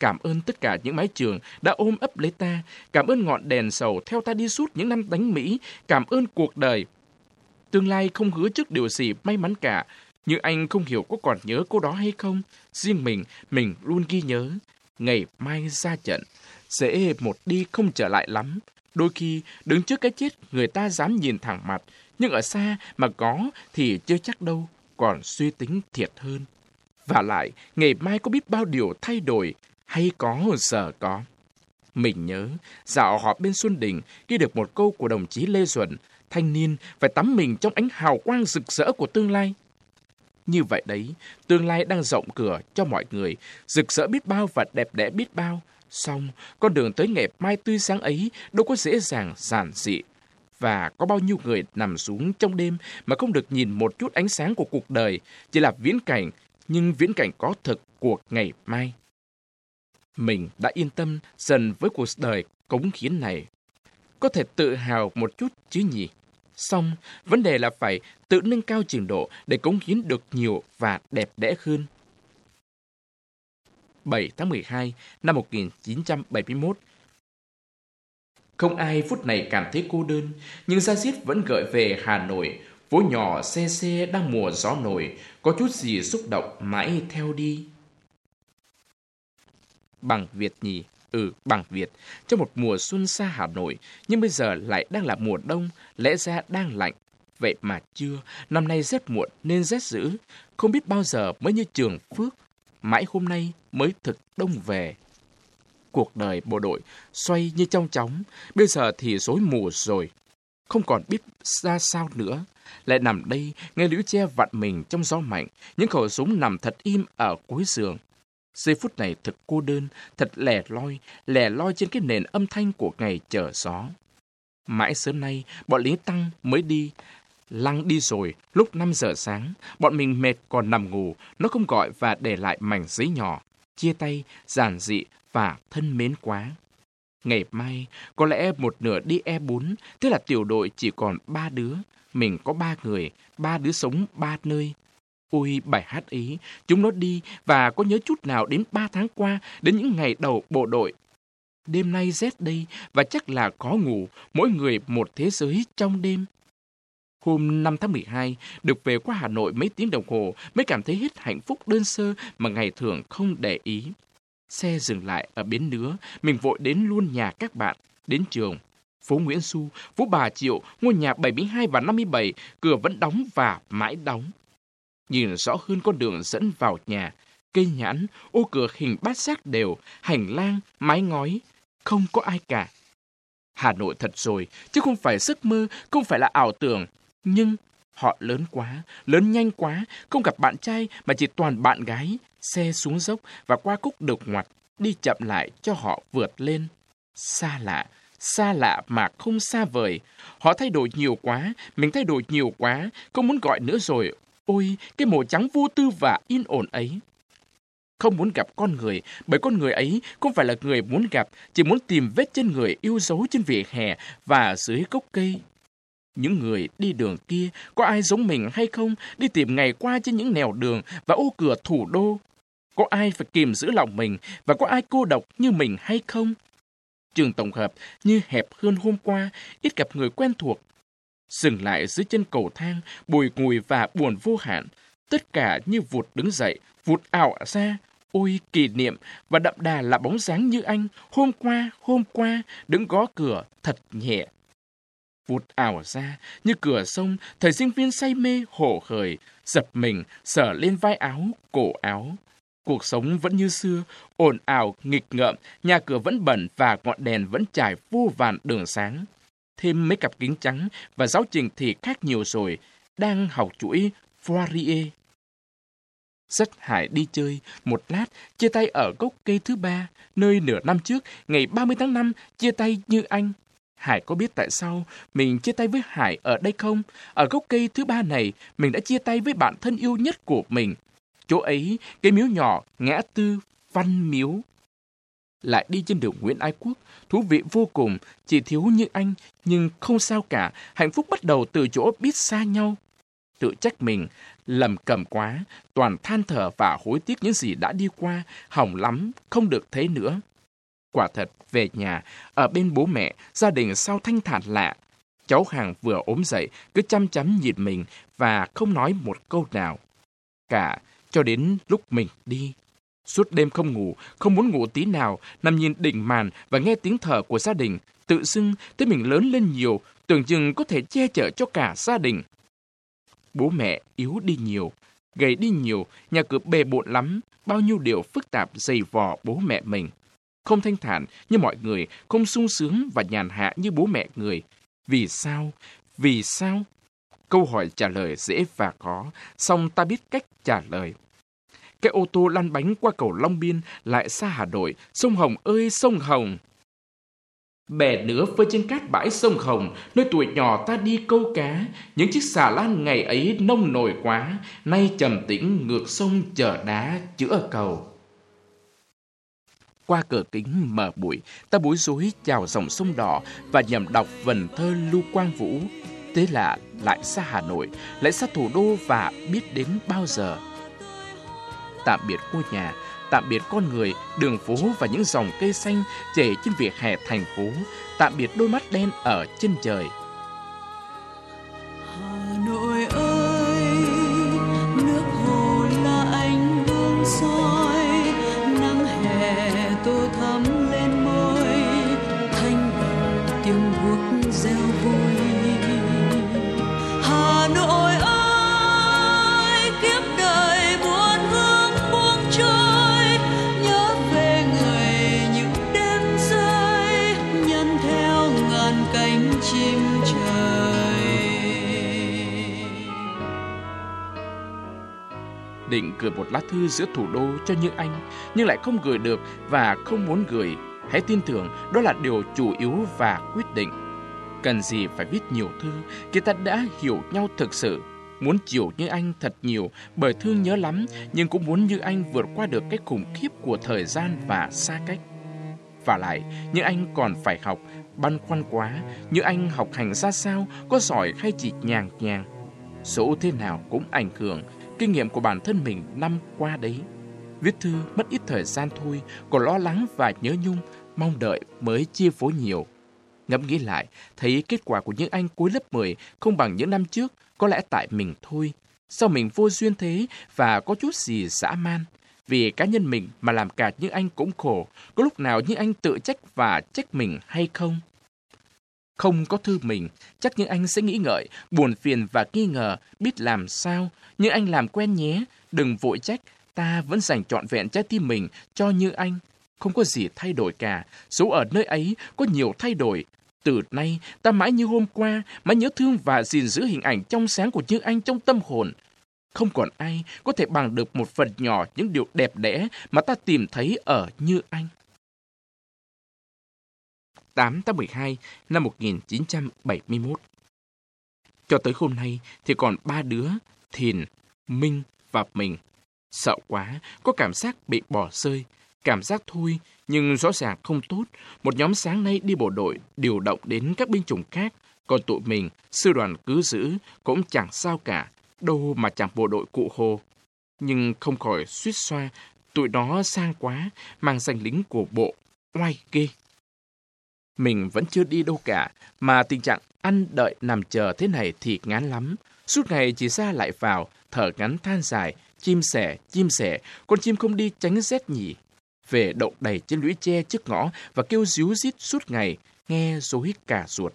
Cảm ơn tất cả những mái trường đã ôm ấp lấy ta. Cảm ơn ngọn đèn sầu theo ta đi suốt những năm đánh Mỹ. Cảm ơn cuộc đời. Tương lai không hứa trước điều gì may mắn cả. Nhưng anh không hiểu có còn nhớ cô đó hay không. Riêng mình, mình luôn ghi nhớ. Ngày mai ra trận. Dễ một đi không trở lại lắm. Đôi khi, đứng trước cái chết, người ta dám nhìn thẳng mặt. Nhưng ở xa mà có thì chưa chắc đâu. Còn suy tính thiệt hơn. Và lại, ngày mai có biết bao điều thay đổi, hay có giờ có. Mình nhớ, dạo họp bên Xuân Đình ghi được một câu của đồng chí Lê Duẩn, thanh niên phải tắm mình trong ánh hào quang rực rỡ của tương lai. Như vậy đấy, tương lai đang rộng cửa cho mọi người, rực rỡ biết bao và đẹp đẽ biết bao. Xong, con đường tới ngày mai tươi sáng ấy đâu có dễ dàng giản dị. Và có bao nhiêu người nằm xuống trong đêm mà không được nhìn một chút ánh sáng của cuộc đời, chỉ là viễn cảnh, nhưng viễn cảnh có thực của ngày mai. Mình đã yên tâm dần với cuộc đời cống hiến này. Có thể tự hào một chút chứ nhỉ? Xong, vấn đề là phải tự nâng cao trình độ để cống hiến được nhiều và đẹp đẽ hơn. 7 tháng 12 năm 1971 Không ai phút này cảm thấy cô đơn, nhưng Gia Diết vẫn gợi về Hà Nội, phố nhỏ xe xe đang mùa gió nổi, có chút gì xúc động mãi theo đi bằng Việt nhỉ? Ừ, bằng Việt. Trong một mùa xuân xa Hà Nội, nhưng bây giờ lại đang là mùa đông, lẽ ra đang lạnh. Vậy mà chưa, năm nay rét muộn nên rét dữ. Không biết bao giờ mới như trường Phước, mãi hôm nay mới thực đông về. cuộc đời bộ đội xoay như trong chóng, bây giờ thì rối mù rồi. Không còn biết ra sao nữa. Lại nằm đây, nghe lũy che vặn mình trong gió mạnh, những khẩu súng nằm thật im ở cuối giường. Giây phút này thật cô đơn, thật lẻ loi, lẻ loi trên cái nền âm thanh của ngày chờ gió. Mãi sớm nay, bọn lính tăng mới đi. Lăng đi rồi, lúc 5 giờ sáng, bọn mình mệt còn nằm ngủ, nó không gọi và để lại mảnh giấy nhỏ. Chia tay, giản dị và thân mến quá. Ngày mai, có lẽ một nửa đi E4, tức là tiểu đội chỉ còn ba đứa. Mình có ba người, ba đứa sống ba nơi. Ôi bài hát ý, chúng nó đi và có nhớ chút nào đến ba tháng qua, đến những ngày đầu bộ đội. Đêm nay rét đây và chắc là có ngủ, mỗi người một thế giới trong đêm. Hôm 5 tháng 12, được về qua Hà Nội mấy tiếng đồng hồ mới cảm thấy hết hạnh phúc đơn sơ mà ngày thường không để ý. Xe dừng lại ở bến nứa, mình vội đến luôn nhà các bạn, đến trường. Phố Nguyễn Xu, phố Bà Triệu, ngôi nhà 72 và 57, cửa vẫn đóng và mãi đóng. Nhìn rõ hơn con đường dẫn vào nhà, cây nhãn, ô cửa hình bát giác đều, hành lang, mái ngói, không có ai cả. Hà Nội thật rồi, chứ không phải giấc mơ, không phải là ảo tưởng. Nhưng họ lớn quá, lớn nhanh quá, không gặp bạn trai mà chỉ toàn bạn gái, xe xuống dốc và qua cúc đột ngoặt, đi chậm lại cho họ vượt lên. Xa lạ, xa lạ mà không xa vời. Họ thay đổi nhiều quá, mình thay đổi nhiều quá, không muốn gọi nữa rồi. Ôi, cái màu trắng vô tư và yên ổn ấy. Không muốn gặp con người, bởi con người ấy không phải là người muốn gặp, chỉ muốn tìm vết chân người yêu dấu trên vỉa hè và dưới gốc cây. Những người đi đường kia, có ai giống mình hay không, đi tìm ngày qua trên những nẻo đường và ô cửa thủ đô? Có ai phải kìm giữ lòng mình và có ai cô độc như mình hay không? Trường tổng hợp như hẹp hơn hôm qua, ít gặp người quen thuộc. Dừng lại dưới chân cầu thang, bùi ngùi và buồn vô hạn. Tất cả như vụt đứng dậy, vụt ảo ra. Ôi kỷ niệm và đậm đà là bóng dáng như anh, hôm qua, hôm qua, đứng gõ cửa thật nhẹ. Vụt ảo ra, như cửa sông, thời sinh viên say mê, hổ khởi, giật mình, sở lên vai áo, cổ áo. Cuộc sống vẫn như xưa, ồn ào, nghịch ngợm, nhà cửa vẫn bẩn và ngọn đèn vẫn trải vô vàn đường sáng. Thêm mấy cặp kính trắng và giáo trình thì khác nhiều rồi, đang học chuỗi Fourier. Rất Hải đi chơi, một lát, chia tay ở gốc cây thứ ba, nơi nửa năm trước, ngày 30 tháng 5, chia tay như anh. Hải có biết tại sao mình chia tay với Hải ở đây không? Ở gốc cây thứ ba này, mình đã chia tay với bạn thân yêu nhất của mình, Chỗ ấy, cái miếu nhỏ, ngã tư, văn miếu. Lại đi trên đường Nguyễn Ái Quốc, thú vị vô cùng, chỉ thiếu như anh, nhưng không sao cả, hạnh phúc bắt đầu từ chỗ biết xa nhau. Tự trách mình, lầm cầm quá, toàn than thở và hối tiếc những gì đã đi qua, hỏng lắm, không được thế nữa. Quả thật, về nhà, ở bên bố mẹ, gia đình sao thanh thản lạ. Cháu hàng vừa ốm dậy, cứ chăm chăm nhìn mình và không nói một câu nào. Cả cho đến lúc mình đi. Suốt đêm không ngủ, không muốn ngủ tí nào, nằm nhìn đỉnh màn và nghe tiếng thở của gia đình. Tự dưng thấy mình lớn lên nhiều, tưởng chừng có thể che chở cho cả gia đình. Bố mẹ yếu đi nhiều, gầy đi nhiều, nhà cửa bề bộn lắm, bao nhiêu điều phức tạp dày vò bố mẹ mình. Không thanh thản như mọi người, không sung sướng và nhàn hạ như bố mẹ người. Vì sao? Vì sao? Câu hỏi trả lời dễ và khó, song ta biết cách trả lời. Cái ô tô lăn bánh qua cầu Long Biên lại xa Hà Nội, sông Hồng ơi sông Hồng. Bè nữa phơi trên cát bãi sông Hồng, nơi tuổi nhỏ ta đi câu cá, những chiếc xà lan ngày ấy nông nổi quá, nay trầm tĩnh ngược sông chở đá chữa cầu. Qua cửa kính mở bụi, ta bối rối chào dòng sông đỏ và nhầm đọc vần thơ Lưu Quang Vũ. Thế là lại xa Hà Nội, lại xa thủ đô và biết đến bao giờ tạm biệt ngôi nhà, tạm biệt con người, đường phố và những dòng cây xanh chảy trên vỉa hè thành phố, tạm biệt đôi mắt đen ở chân trời. Hà Nội ơi, nước hồ là ánh hương soi, định gửi một lá thư giữa thủ đô cho Như Anh, nhưng lại không gửi được và không muốn gửi. Hãy tin tưởng đó là điều chủ yếu và quyết định. Cần gì phải viết nhiều thư, khi ta đã hiểu nhau thực sự. Muốn chiều Như Anh thật nhiều bởi thương nhớ lắm, nhưng cũng muốn Như Anh vượt qua được cái khủng khiếp của thời gian và xa cách. Và lại, Như Anh còn phải học, băn khoăn quá, Như Anh học hành ra sao, có giỏi hay chỉ nhàng nhàng. Số thế nào cũng ảnh hưởng, kinh nghiệm của bản thân mình năm qua đấy. Viết thư mất ít thời gian thôi, còn lo lắng và nhớ nhung, mong đợi mới chia phối nhiều. Ngẫm nghĩ lại, thấy kết quả của những anh cuối lớp 10 không bằng những năm trước, có lẽ tại mình thôi. Sao mình vô duyên thế và có chút gì dã man? Vì cá nhân mình mà làm cả những anh cũng khổ, có lúc nào những anh tự trách và trách mình hay không? Không có thư mình, chắc những anh sẽ nghĩ ngợi, buồn phiền và nghi ngờ, biết làm sao. Nhưng anh làm quen nhé, đừng vội trách, ta vẫn dành trọn vẹn trái tim mình cho như anh. Không có gì thay đổi cả, số ở nơi ấy có nhiều thay đổi. Từ nay, ta mãi như hôm qua, mãi nhớ thương và gìn giữ hình ảnh trong sáng của Như Anh trong tâm hồn. Không còn ai có thể bằng được một phần nhỏ những điều đẹp đẽ mà ta tìm thấy ở Như Anh. 8 tháng 12 năm 1971. Cho tới hôm nay thì còn ba đứa, Thìn, Minh và mình. Sợ quá, có cảm giác bị bỏ rơi. Cảm giác thôi, nhưng rõ ràng không tốt. Một nhóm sáng nay đi bộ đội điều động đến các binh chủng khác. Còn tụi mình, sư đoàn cứ giữ, cũng chẳng sao cả. Đâu mà chẳng bộ đội cụ hồ. Nhưng không khỏi suýt xoa, tụi nó sang quá, mang danh lính của bộ, oai ghê. Mình vẫn chưa đi đâu cả, mà tình trạng ăn đợi nằm chờ thế này thì ngán lắm. Suốt ngày chỉ ra lại vào, thở ngắn than dài, chim sẻ, chim sẻ, con chim không đi tránh rét nhỉ. Về đậu đầy trên lũy tre trước ngõ và kêu ríu rít suốt ngày, nghe rối cả ruột.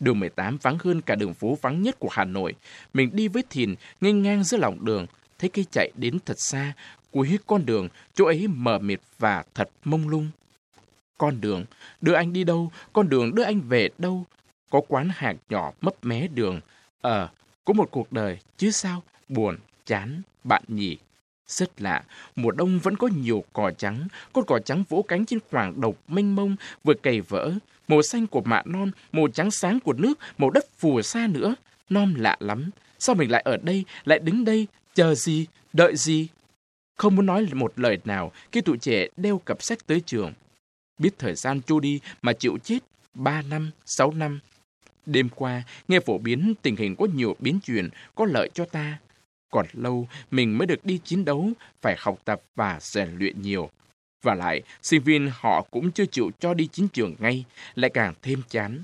Đường 18 vắng hơn cả đường phố vắng nhất của Hà Nội. Mình đi với thìn, nghênh ngang giữa lòng đường, thấy cây chạy đến thật xa, cuối con đường, chỗ ấy mờ mịt và thật mông lung. Con đường, đưa anh đi đâu, con đường đưa anh về đâu. Có quán hàng nhỏ mấp mé đường. Ờ, có một cuộc đời, chứ sao, buồn, chán, bạn nhỉ. Rất lạ, mùa đông vẫn có nhiều cỏ trắng, con cỏ trắng vỗ cánh trên khoảng độc mênh mông, vừa cày vỡ. Màu xanh của mạ non, màu trắng sáng của nước, màu đất phù sa nữa. Non lạ lắm. Sao mình lại ở đây, lại đứng đây, chờ gì, đợi gì? Không muốn nói một lời nào khi tụi trẻ đeo cặp sách tới trường biết thời gian trôi đi mà chịu chết 3 năm, 6 năm. Đêm qua, nghe phổ biến tình hình có nhiều biến chuyển có lợi cho ta. Còn lâu, mình mới được đi chiến đấu, phải học tập và rèn luyện nhiều. Và lại, sinh viên họ cũng chưa chịu cho đi chiến trường ngay, lại càng thêm chán.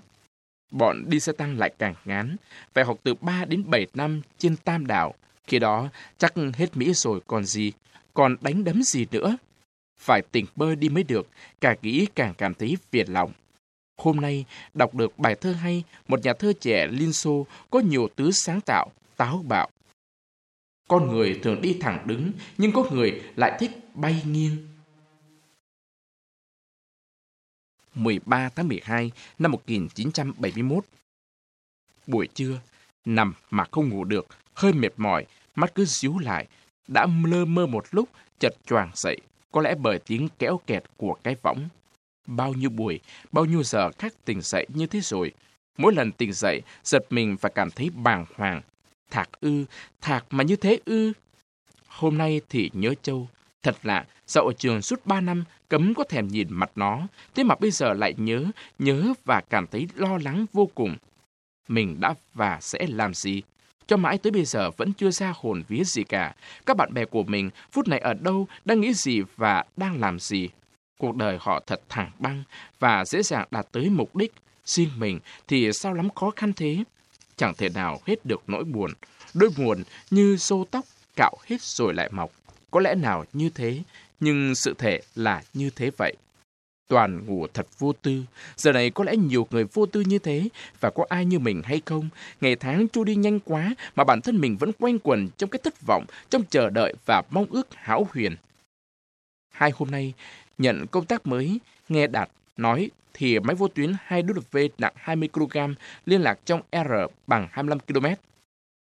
Bọn đi xe tăng lại càng ngán, phải học từ 3 đến 7 năm trên tam đảo. Khi đó, chắc hết Mỹ rồi còn gì, còn đánh đấm gì nữa. Phải tỉnh bơ đi mới được, càng nghĩ càng cảm thấy phiền lòng. Hôm nay, đọc được bài thơ hay, một nhà thơ trẻ Liên Xô có nhiều tứ sáng tạo, táo bạo. Con người thường đi thẳng đứng, nhưng có người lại thích bay nghiêng. 13 tháng 12 năm 1971 Buổi trưa, nằm mà không ngủ được, hơi mệt mỏi, mắt cứ díu lại. Đã lơ mơ một lúc, chợt choàng dậy, có lẽ bởi tiếng kéo kẹt của cái võng. Bao nhiêu buổi, bao nhiêu giờ khác tỉnh dậy như thế rồi. Mỗi lần tỉnh dậy, giật mình và cảm thấy bàng hoàng. Thạc ư, thạc mà như thế ư. Hôm nay thì nhớ châu. Thật lạ, dạo ở trường suốt ba năm, cấm có thèm nhìn mặt nó. Thế mà bây giờ lại nhớ, nhớ và cảm thấy lo lắng vô cùng. Mình đã và sẽ làm gì? Cho mãi tới bây giờ vẫn chưa ra hồn vía gì cả. Các bạn bè của mình phút này ở đâu, đang nghĩ gì và đang làm gì. Cuộc đời họ thật thẳng băng và dễ dàng đạt tới mục đích. Riêng mình thì sao lắm khó khăn thế. Chẳng thể nào hết được nỗi buồn. Đôi buồn như xô tóc cạo hết rồi lại mọc. Có lẽ nào như thế, nhưng sự thể là như thế vậy. Toàn ngủ thật vô tư. Giờ này có lẽ nhiều người vô tư như thế, và có ai như mình hay không? Ngày tháng trôi đi nhanh quá, mà bản thân mình vẫn quanh quẩn trong cái thất vọng, trong chờ đợi và mong ước hão huyền. Hai hôm nay, nhận công tác mới, nghe Đạt nói thì máy vô tuyến 2W nặng 20 kg liên lạc trong R bằng 25 km.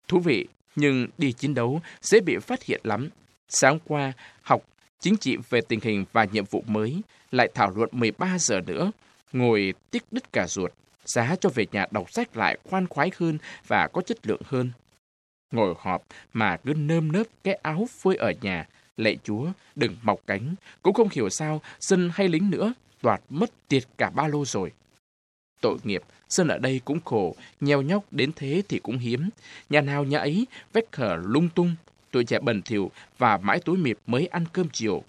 Thú vị, nhưng đi chiến đấu dễ bị phát hiện lắm. Sáng qua, học chính trị về tình hình và nhiệm vụ mới, lại thảo luận 13 giờ nữa, ngồi tiếc đứt cả ruột, giá cho về nhà đọc sách lại khoan khoái hơn và có chất lượng hơn. Ngồi họp mà cứ nơm nớp cái áo phơi ở nhà, lệ chúa, đừng mọc cánh, cũng không hiểu sao dân hay lính nữa, đoạt mất tiệt cả ba lô rồi. Tội nghiệp, dân ở đây cũng khổ, nheo nhóc đến thế thì cũng hiếm. Nhà nào nhà ấy, vách khở lung tung, tuổi trẻ bẩn thỉu và mãi tối mịt mới ăn cơm chiều.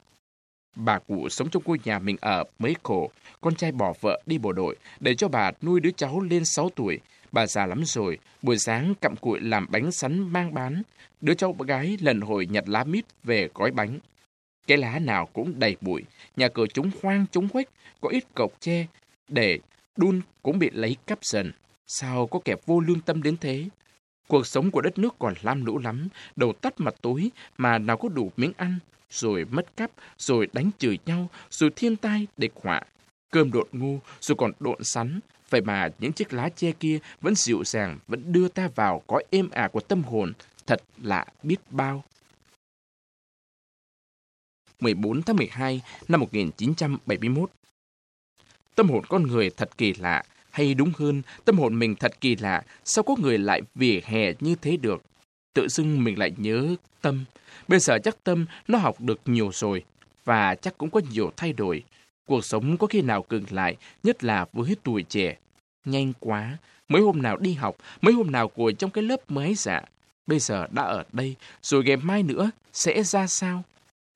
Bà cụ sống trong ngôi nhà mình ở mới khổ, con trai bỏ vợ đi bộ đội để cho bà nuôi đứa cháu lên 6 tuổi. Bà già lắm rồi, buổi sáng cặm cụi làm bánh sắn mang bán. Đứa cháu gái lần hồi nhặt lá mít về gói bánh. Cái lá nào cũng đầy bụi, nhà cửa chúng hoang chúng quách, có ít cọc tre, để đun cũng bị lấy cắp dần. Sao có kẻ vô lương tâm đến thế? Cuộc sống của đất nước còn lam lũ lắm, đầu tắt mặt tối mà nào có đủ miếng ăn, rồi mất cắp, rồi đánh chửi nhau, rồi thiên tai, địch họa. Cơm độn ngu, rồi còn độn sắn. Vậy mà những chiếc lá che kia vẫn dịu dàng, vẫn đưa ta vào cõi êm ả của tâm hồn, thật lạ biết bao. 14 tháng 12 năm 1971 Tâm hồn con người thật kỳ lạ, hay đúng hơn, tâm hồn mình thật kỳ lạ, sao có người lại vỉa hè như thế được? Tự dưng mình lại nhớ tâm. Bây giờ chắc tâm nó học được nhiều rồi, và chắc cũng có nhiều thay đổi. Cuộc sống có khi nào cứng lại, nhất là với tuổi trẻ. Nhanh quá, mấy hôm nào đi học, mấy hôm nào ngồi trong cái lớp mới dạ. Bây giờ đã ở đây, rồi ngày mai nữa, sẽ ra sao?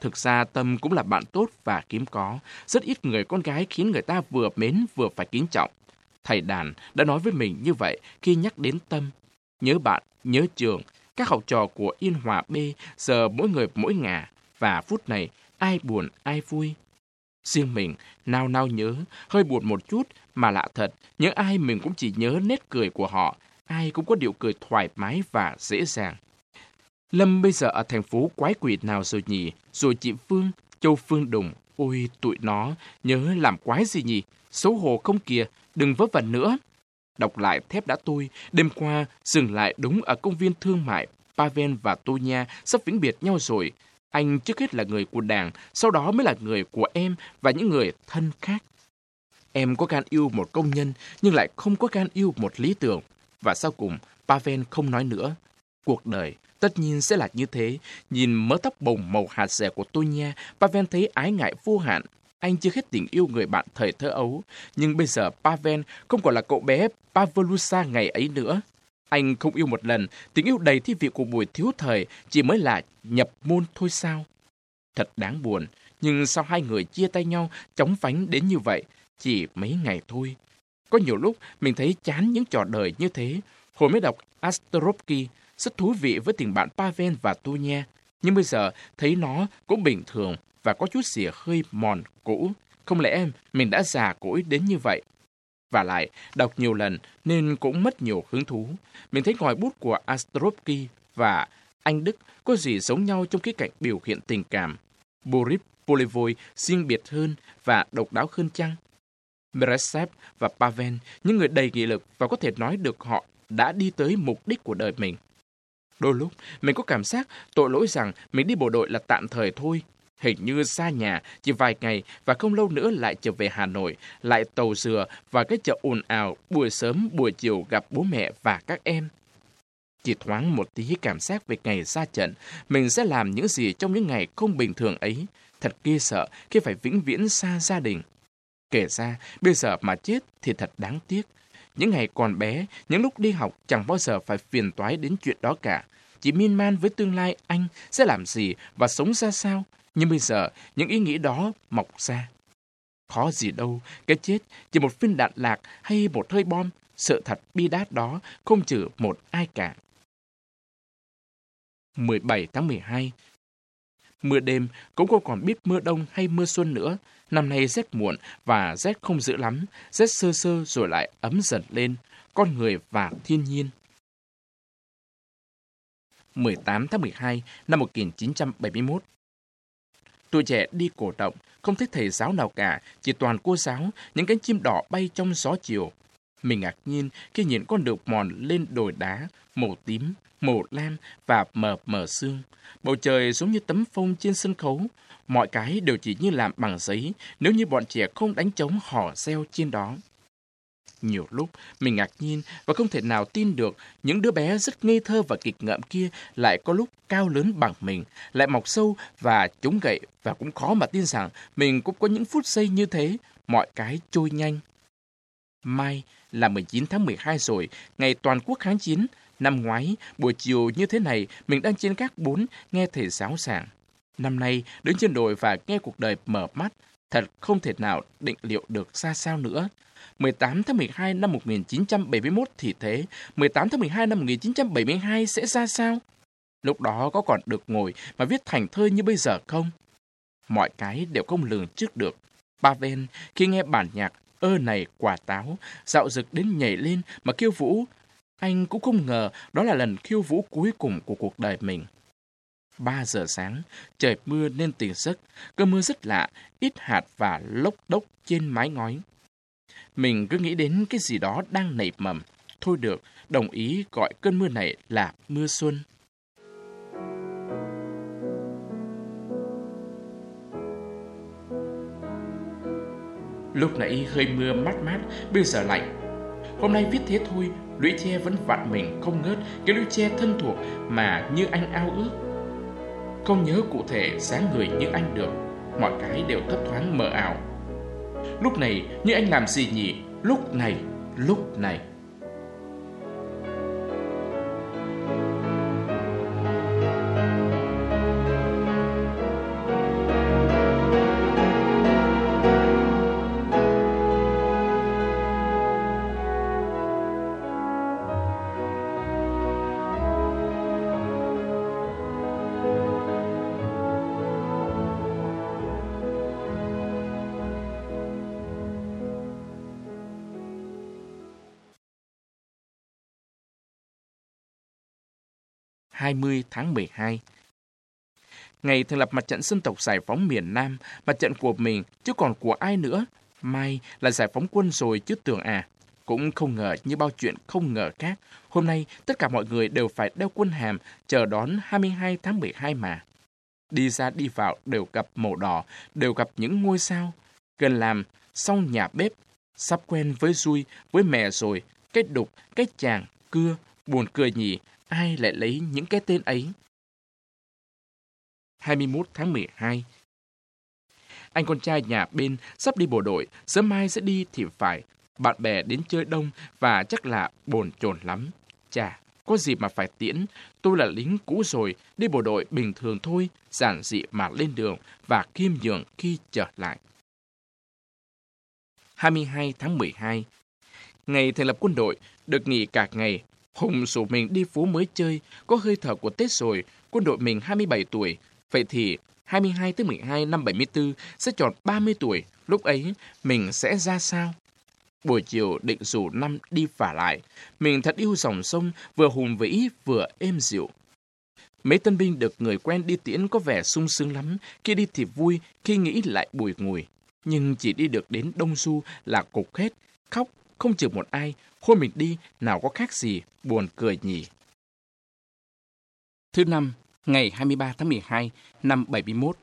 Thực ra Tâm cũng là bạn tốt và kiếm có. Rất ít người con gái khiến người ta vừa mến vừa phải kính trọng. Thầy Đàn đã nói với mình như vậy khi nhắc đến Tâm. Nhớ bạn, nhớ trường, các học trò của Yên Hòa B giờ mỗi người mỗi ngả. Và phút này, ai buồn ai vui. Riêng mình, nào nào nhớ, hơi buồn một chút, mà lạ thật, nhớ ai mình cũng chỉ nhớ nét cười của họ, ai cũng có điệu cười thoải mái và dễ dàng. Lâm bây giờ ở thành phố quái quỷ nào rồi nhỉ? Rồi chị Phương, Châu Phương Đùng. Ôi, tụi nó, nhớ làm quái gì nhỉ? Xấu hổ không kìa, đừng vớ vẩn nữa. Đọc lại thép đã tôi, đêm qua dừng lại đúng ở công viên thương mại. Pavel và tôi nha sắp vĩnh biệt nhau rồi. Anh trước hết là người của đảng, sau đó mới là người của em và những người thân khác. Em có gan yêu một công nhân, nhưng lại không có gan yêu một lý tưởng. Và sau cùng, Pavel không nói nữa. Cuộc đời Tất nhiên sẽ là như thế. Nhìn mớ tóc bồng màu hạt rẻ của tôi nha, Pavel thấy ái ngại vô hạn. Anh chưa hết tình yêu người bạn thời thơ ấu. Nhưng bây giờ Pavel không còn là cậu bé Pavelusa ngày ấy nữa. Anh không yêu một lần, tình yêu đầy thi vị của buổi thiếu thời chỉ mới là nhập môn thôi sao? Thật đáng buồn, nhưng sao hai người chia tay nhau chóng vánh đến như vậy? Chỉ mấy ngày thôi. Có nhiều lúc mình thấy chán những trò đời như thế. Hồi mới đọc Astropki rất thú vị với tình bạn Pavel và tôi nha. Nhưng bây giờ thấy nó cũng bình thường và có chút gì hơi mòn cũ. Không lẽ em mình đã già cỗi đến như vậy? Và lại, đọc nhiều lần nên cũng mất nhiều hứng thú. Mình thấy ngòi bút của Astrovsky và anh Đức có gì giống nhau trong cái cạnh biểu hiện tình cảm. Boris Polivoy riêng biệt hơn và độc đáo hơn chăng? Meresev và Pavel, những người đầy nghị lực và có thể nói được họ đã đi tới mục đích của đời mình. Đôi lúc, mình có cảm giác tội lỗi rằng mình đi bộ đội là tạm thời thôi. Hình như xa nhà, chỉ vài ngày và không lâu nữa lại trở về Hà Nội, lại tàu dừa và cái chợ ồn ào, buổi sớm, buổi chiều gặp bố mẹ và các em. Chỉ thoáng một tí cảm giác về ngày ra trận, mình sẽ làm những gì trong những ngày không bình thường ấy. Thật ghê sợ khi phải vĩnh viễn xa gia đình. Kể ra, bây giờ mà chết thì thật đáng tiếc. Những ngày còn bé, những lúc đi học chẳng bao giờ phải phiền toái đến chuyện đó cả. Chỉ miên man với tương lai anh sẽ làm gì và sống ra sao. Nhưng bây giờ, những ý nghĩ đó mọc ra. Khó gì đâu, cái chết chỉ một viên đạn lạc hay một hơi bom. Sự thật bi đát đó không trừ một ai cả. 17 tháng 12 Mưa đêm cũng không còn biết mưa đông hay mưa xuân nữa. Năm nay rét muộn và rét không dữ lắm, rét sơ sơ rồi lại ấm dần lên, con người và thiên nhiên. 18 tháng 12 năm 1971 Tuổi trẻ đi cổ động, không thấy thầy giáo nào cả, chỉ toàn cô giáo, những cánh chim đỏ bay trong gió chiều. Mình ngạc nhiên khi nhìn con đường mòn lên đồi đá, màu tím, màu lam và mờ mờ sương. Bầu trời giống như tấm phông trên sân khấu. Mọi cái đều chỉ như làm bằng giấy nếu như bọn trẻ không đánh trống hò reo trên đó. Nhiều lúc mình ngạc nhiên và không thể nào tin được những đứa bé rất ngây thơ và kịch ngợm kia lại có lúc cao lớn bằng mình, lại mọc sâu và chống gậy và cũng khó mà tin rằng mình cũng có những phút giây như thế, mọi cái trôi nhanh. Mai là 19 tháng 12 rồi, ngày toàn quốc kháng chiến. Năm ngoái, buổi chiều như thế này, mình đang trên các bốn nghe thầy giáo giảng. Năm nay, đứng trên đồi và nghe cuộc đời mở mắt, thật không thể nào định liệu được ra sao nữa. 18 tháng 12 năm 1971 thì thế, 18 tháng 12 năm 1972 sẽ ra sao? Lúc đó có còn được ngồi mà viết thành thơ như bây giờ không? Mọi cái đều không lường trước được. Pavel khi nghe bản nhạc ơ này quả táo, dạo dực đến nhảy lên mà khiêu vũ. Anh cũng không ngờ đó là lần khiêu vũ cuối cùng của cuộc đời mình. 3 giờ sáng, trời mưa nên tỉnh giấc, cơn mưa rất lạ, ít hạt và lốc đốc trên mái ngói. Mình cứ nghĩ đến cái gì đó đang nảy mầm. Thôi được, đồng ý gọi cơn mưa này là mưa xuân. Lúc nãy hơi mưa mát mát, bây giờ lạnh. Hôm nay viết thế thôi, lũy tre vẫn vặn mình không ngớt, cái lũy tre thân thuộc mà như anh ao ước. Không nhớ cụ thể sáng người như anh được, mọi cái đều thấp thoáng mờ ảo. Lúc này như anh làm gì nhỉ? Lúc này, lúc này. 20 tháng 12. Ngày thành lập mặt trận dân tộc giải phóng miền Nam, mặt trận của mình chứ còn của ai nữa. Mai là giải phóng quân rồi chứ tưởng à. Cũng không ngờ như bao chuyện không ngờ khác. Hôm nay tất cả mọi người đều phải đeo quân hàm chờ đón 22 tháng 12 mà. Đi ra đi vào đều gặp màu đỏ, đều gặp những ngôi sao. Gần làm, xong nhà bếp, sắp quen với Duy, với mẹ rồi, cái đục, cái chàng, cưa, buồn cười nhỉ, ai lại lấy những cái tên ấy? 21 tháng 12 Anh con trai nhà bên sắp đi bộ đội, sớm mai sẽ đi thì phải. Bạn bè đến chơi đông và chắc là bồn chồn lắm. Chà, có gì mà phải tiễn, tôi là lính cũ rồi, đi bộ đội bình thường thôi, giản dị mà lên đường và khiêm nhường khi trở lại. 22 tháng 12 Ngày thành lập quân đội, được nghỉ cả ngày, Hùng rủ mình đi phố mới chơi, có hơi thở của Tết rồi, quân đội mình 27 tuổi. Vậy thì 22 tới 12 năm 74 sẽ tròn 30 tuổi, lúc ấy mình sẽ ra sao? Buổi chiều định rủ năm đi phả lại, mình thật yêu dòng sông, vừa hùng vĩ vừa êm dịu. Mấy tân binh được người quen đi tiễn có vẻ sung sướng lắm, khi đi thì vui, khi nghĩ lại bùi ngùi. Nhưng chỉ đi được đến Đông Du là cục hết, khóc, không chịu một ai, Hôm mình đi, nào có khác gì, buồn cười nhỉ. Thứ năm, ngày 23 tháng 12 năm 71.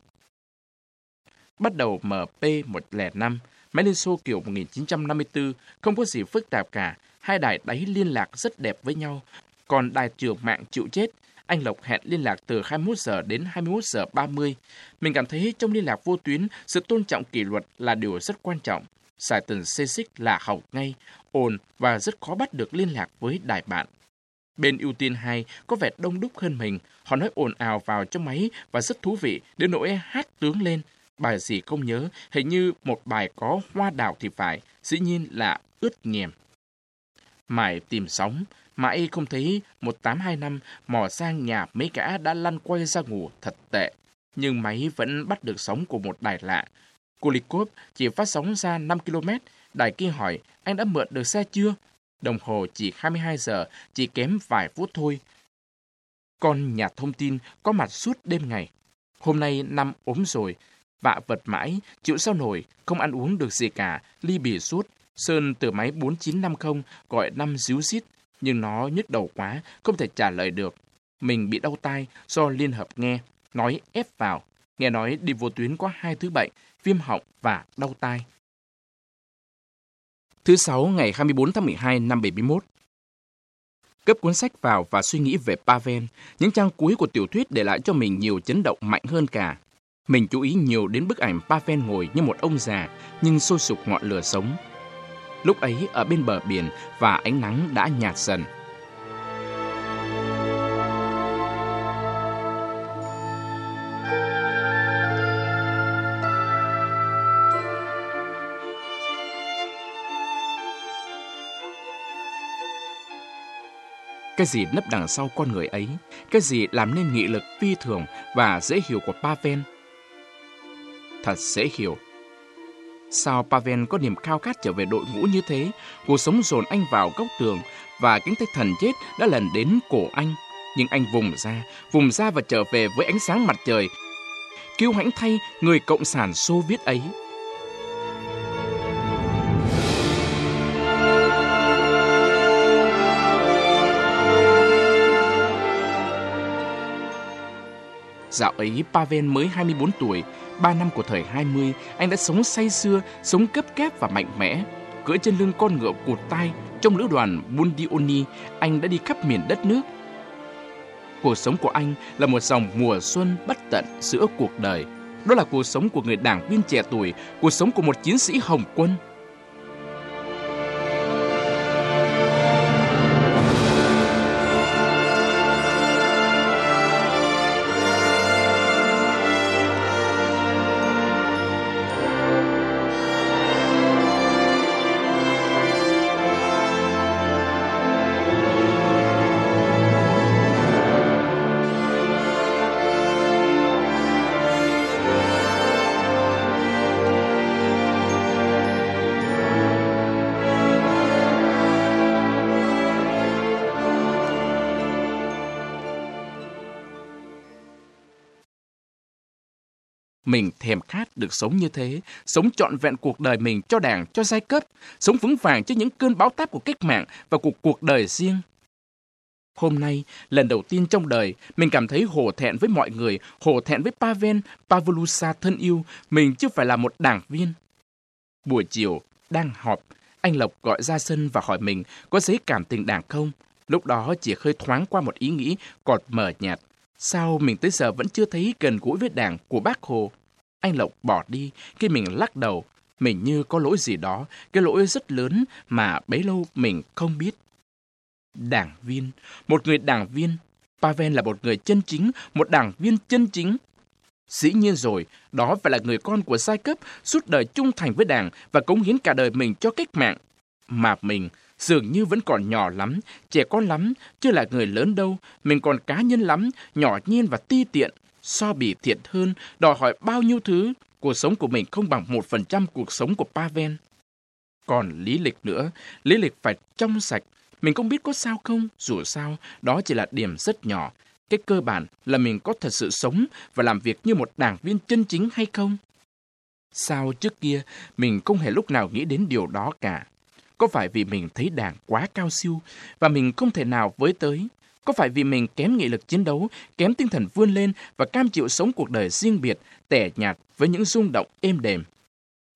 Bắt đầu MP105, máy Liên Xô kiểu 1954, không có gì phức tạp cả. Hai đài đáy liên lạc rất đẹp với nhau. Còn đài trưởng mạng chịu chết, anh Lộc hẹn liên lạc từ 21 giờ đến 21 giờ 30. Mình cảm thấy trong liên lạc vô tuyến, sự tôn trọng kỷ luật là điều rất quan trọng. Sài tần xê xích là học ngay, ồn và rất khó bắt được liên lạc với đài bạn. Bên ưu tiên 2 có vẻ đông đúc hơn mình, họ nói ồn ào vào trong máy và rất thú vị, đến nỗi hát tướng lên. Bài gì không nhớ, hình như một bài có hoa đào thì phải, dĩ nhiên là ướt nhèm. Mãi tìm sóng, mãi không thấy 1825 mò sang nhà mấy gã đã lăn quay ra ngủ thật tệ. Nhưng máy vẫn bắt được sóng của một đài lạ. Kulikov chỉ phát sóng ra 5 km, đài kia hỏi anh đã mượn được xe chưa? Đồng hồ chỉ 22 giờ, chỉ kém vài phút thôi. Con nhà thông tin có mặt suốt đêm ngày. Hôm nay năm ốm rồi, vạ vật mãi, chịu sao nổi, không ăn uống được gì cả, ly bì suốt. Sơn từ máy 4950 gọi năm díu xít, nhưng nó nhức đầu quá, không thể trả lời được. Mình bị đau tai do liên hợp nghe, nói ép vào. Nghe nói đi vô tuyến có hai thứ bệnh, viêm họng và đau tai. Thứ sáu ngày 24 tháng 12 năm 71. Cấp cuốn sách vào và suy nghĩ về Pavel, những trang cuối của tiểu thuyết để lại cho mình nhiều chấn động mạnh hơn cả. Mình chú ý nhiều đến bức ảnh Pavel ngồi như một ông già, nhưng sôi sục ngọn lửa sống. Lúc ấy ở bên bờ biển và ánh nắng đã nhạt dần. Cái gì nấp đằng sau con người ấy? Cái gì làm nên nghị lực phi thường và dễ hiểu của Pavel? Thật dễ hiểu. Sao Pavel có niềm khao khát trở về đội ngũ như thế? Cuộc sống dồn anh vào góc tường và cánh tay thần chết đã lần đến cổ anh. Nhưng anh vùng ra, vùng ra và trở về với ánh sáng mặt trời. Kiêu hãnh thay người cộng sản Xô Viết ấy. Dạo ấy Pavel mới 24 tuổi, 3 năm của thời 20, anh đã sống say sưa, sống cấp kép và mạnh mẽ. Cưỡi trên lưng con ngựa cụt tai, trong lữ đoàn Bundioni, anh đã đi khắp miền đất nước. Cuộc sống của anh là một dòng mùa xuân bất tận giữa cuộc đời. Đó là cuộc sống của người đảng viên trẻ tuổi, cuộc sống của một chiến sĩ Hồng quân. Mình thèm khát được sống như thế, sống trọn vẹn cuộc đời mình cho đảng, cho giai cấp, sống vững vàng trước những cơn bão táp của cách mạng và cuộc cuộc đời riêng. Hôm nay, lần đầu tiên trong đời, mình cảm thấy hổ thẹn với mọi người, hổ thẹn với Pavel, Pavlusa thân yêu, mình chưa phải là một đảng viên. Buổi chiều, đang họp, anh Lộc gọi ra sân và hỏi mình có giấy cảm tình đảng không. Lúc đó chỉ khơi thoáng qua một ý nghĩ còn mờ nhạt. Sao mình tới giờ vẫn chưa thấy gần gũi với đảng của bác Hồ? Anh Lộc bỏ đi khi mình lắc đầu. Mình như có lỗi gì đó, cái lỗi rất lớn mà bấy lâu mình không biết. Đảng viên, một người đảng viên. Pavel là một người chân chính, một đảng viên chân chính. Dĩ nhiên rồi, đó phải là người con của giai cấp, suốt đời trung thành với đảng và cống hiến cả đời mình cho cách mạng. Mà mình dường như vẫn còn nhỏ lắm, trẻ con lắm, chưa là người lớn đâu, mình còn cá nhân lắm, nhỏ nhiên và ti tiện. So bì thiện hơn, đòi hỏi bao nhiêu thứ, cuộc sống của mình không bằng một phần trăm cuộc sống của Pavel. Còn lý lịch nữa, lý lịch phải trong sạch, mình không biết có sao không, dù sao, đó chỉ là điểm rất nhỏ. Cái cơ bản là mình có thật sự sống và làm việc như một đảng viên chân chính hay không? Sao trước kia mình không hề lúc nào nghĩ đến điều đó cả? Có phải vì mình thấy đảng quá cao siêu và mình không thể nào với tới? Có phải vì mình kém nghị lực chiến đấu, kém tinh thần vươn lên và cam chịu sống cuộc đời riêng biệt, tẻ nhạt với những rung động êm đềm?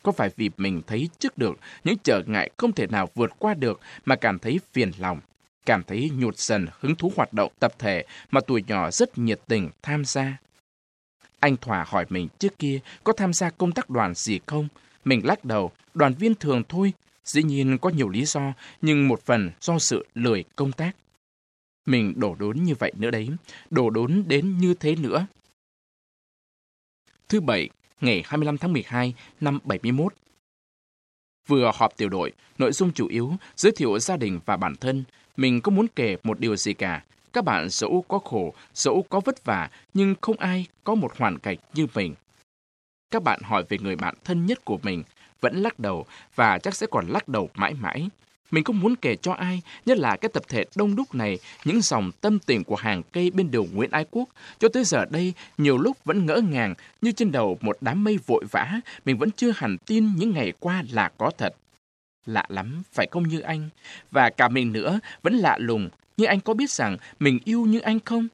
Có phải vì mình thấy trước được những trở ngại không thể nào vượt qua được mà cảm thấy phiền lòng, cảm thấy nhụt dần hứng thú hoạt động tập thể mà tuổi nhỏ rất nhiệt tình tham gia? Anh Thỏa hỏi mình trước kia có tham gia công tác đoàn gì không? Mình lắc đầu, đoàn viên thường thôi, Dĩ nhiên có nhiều lý do, nhưng một phần do sự lười công tác. Mình đổ đốn như vậy nữa đấy, đổ đốn đến như thế nữa. Thứ Bảy, ngày 25 tháng 12 năm 71. Vừa họp tiểu đội, nội dung chủ yếu giới thiệu gia đình và bản thân. Mình không muốn kể một điều gì cả. Các bạn dẫu có khổ, dẫu có vất vả, nhưng không ai có một hoàn cảnh như mình. Các bạn hỏi về người bạn thân nhất của mình, vẫn lắc đầu và chắc sẽ còn lắc đầu mãi mãi. Mình không muốn kể cho ai, nhất là cái tập thể đông đúc này, những dòng tâm tình của hàng cây bên đường Nguyễn Ái Quốc. Cho tới giờ đây, nhiều lúc vẫn ngỡ ngàng, như trên đầu một đám mây vội vã, mình vẫn chưa hẳn tin những ngày qua là có thật. Lạ lắm, phải không như anh? Và cả mình nữa, vẫn lạ lùng. như anh có biết rằng mình yêu như anh không?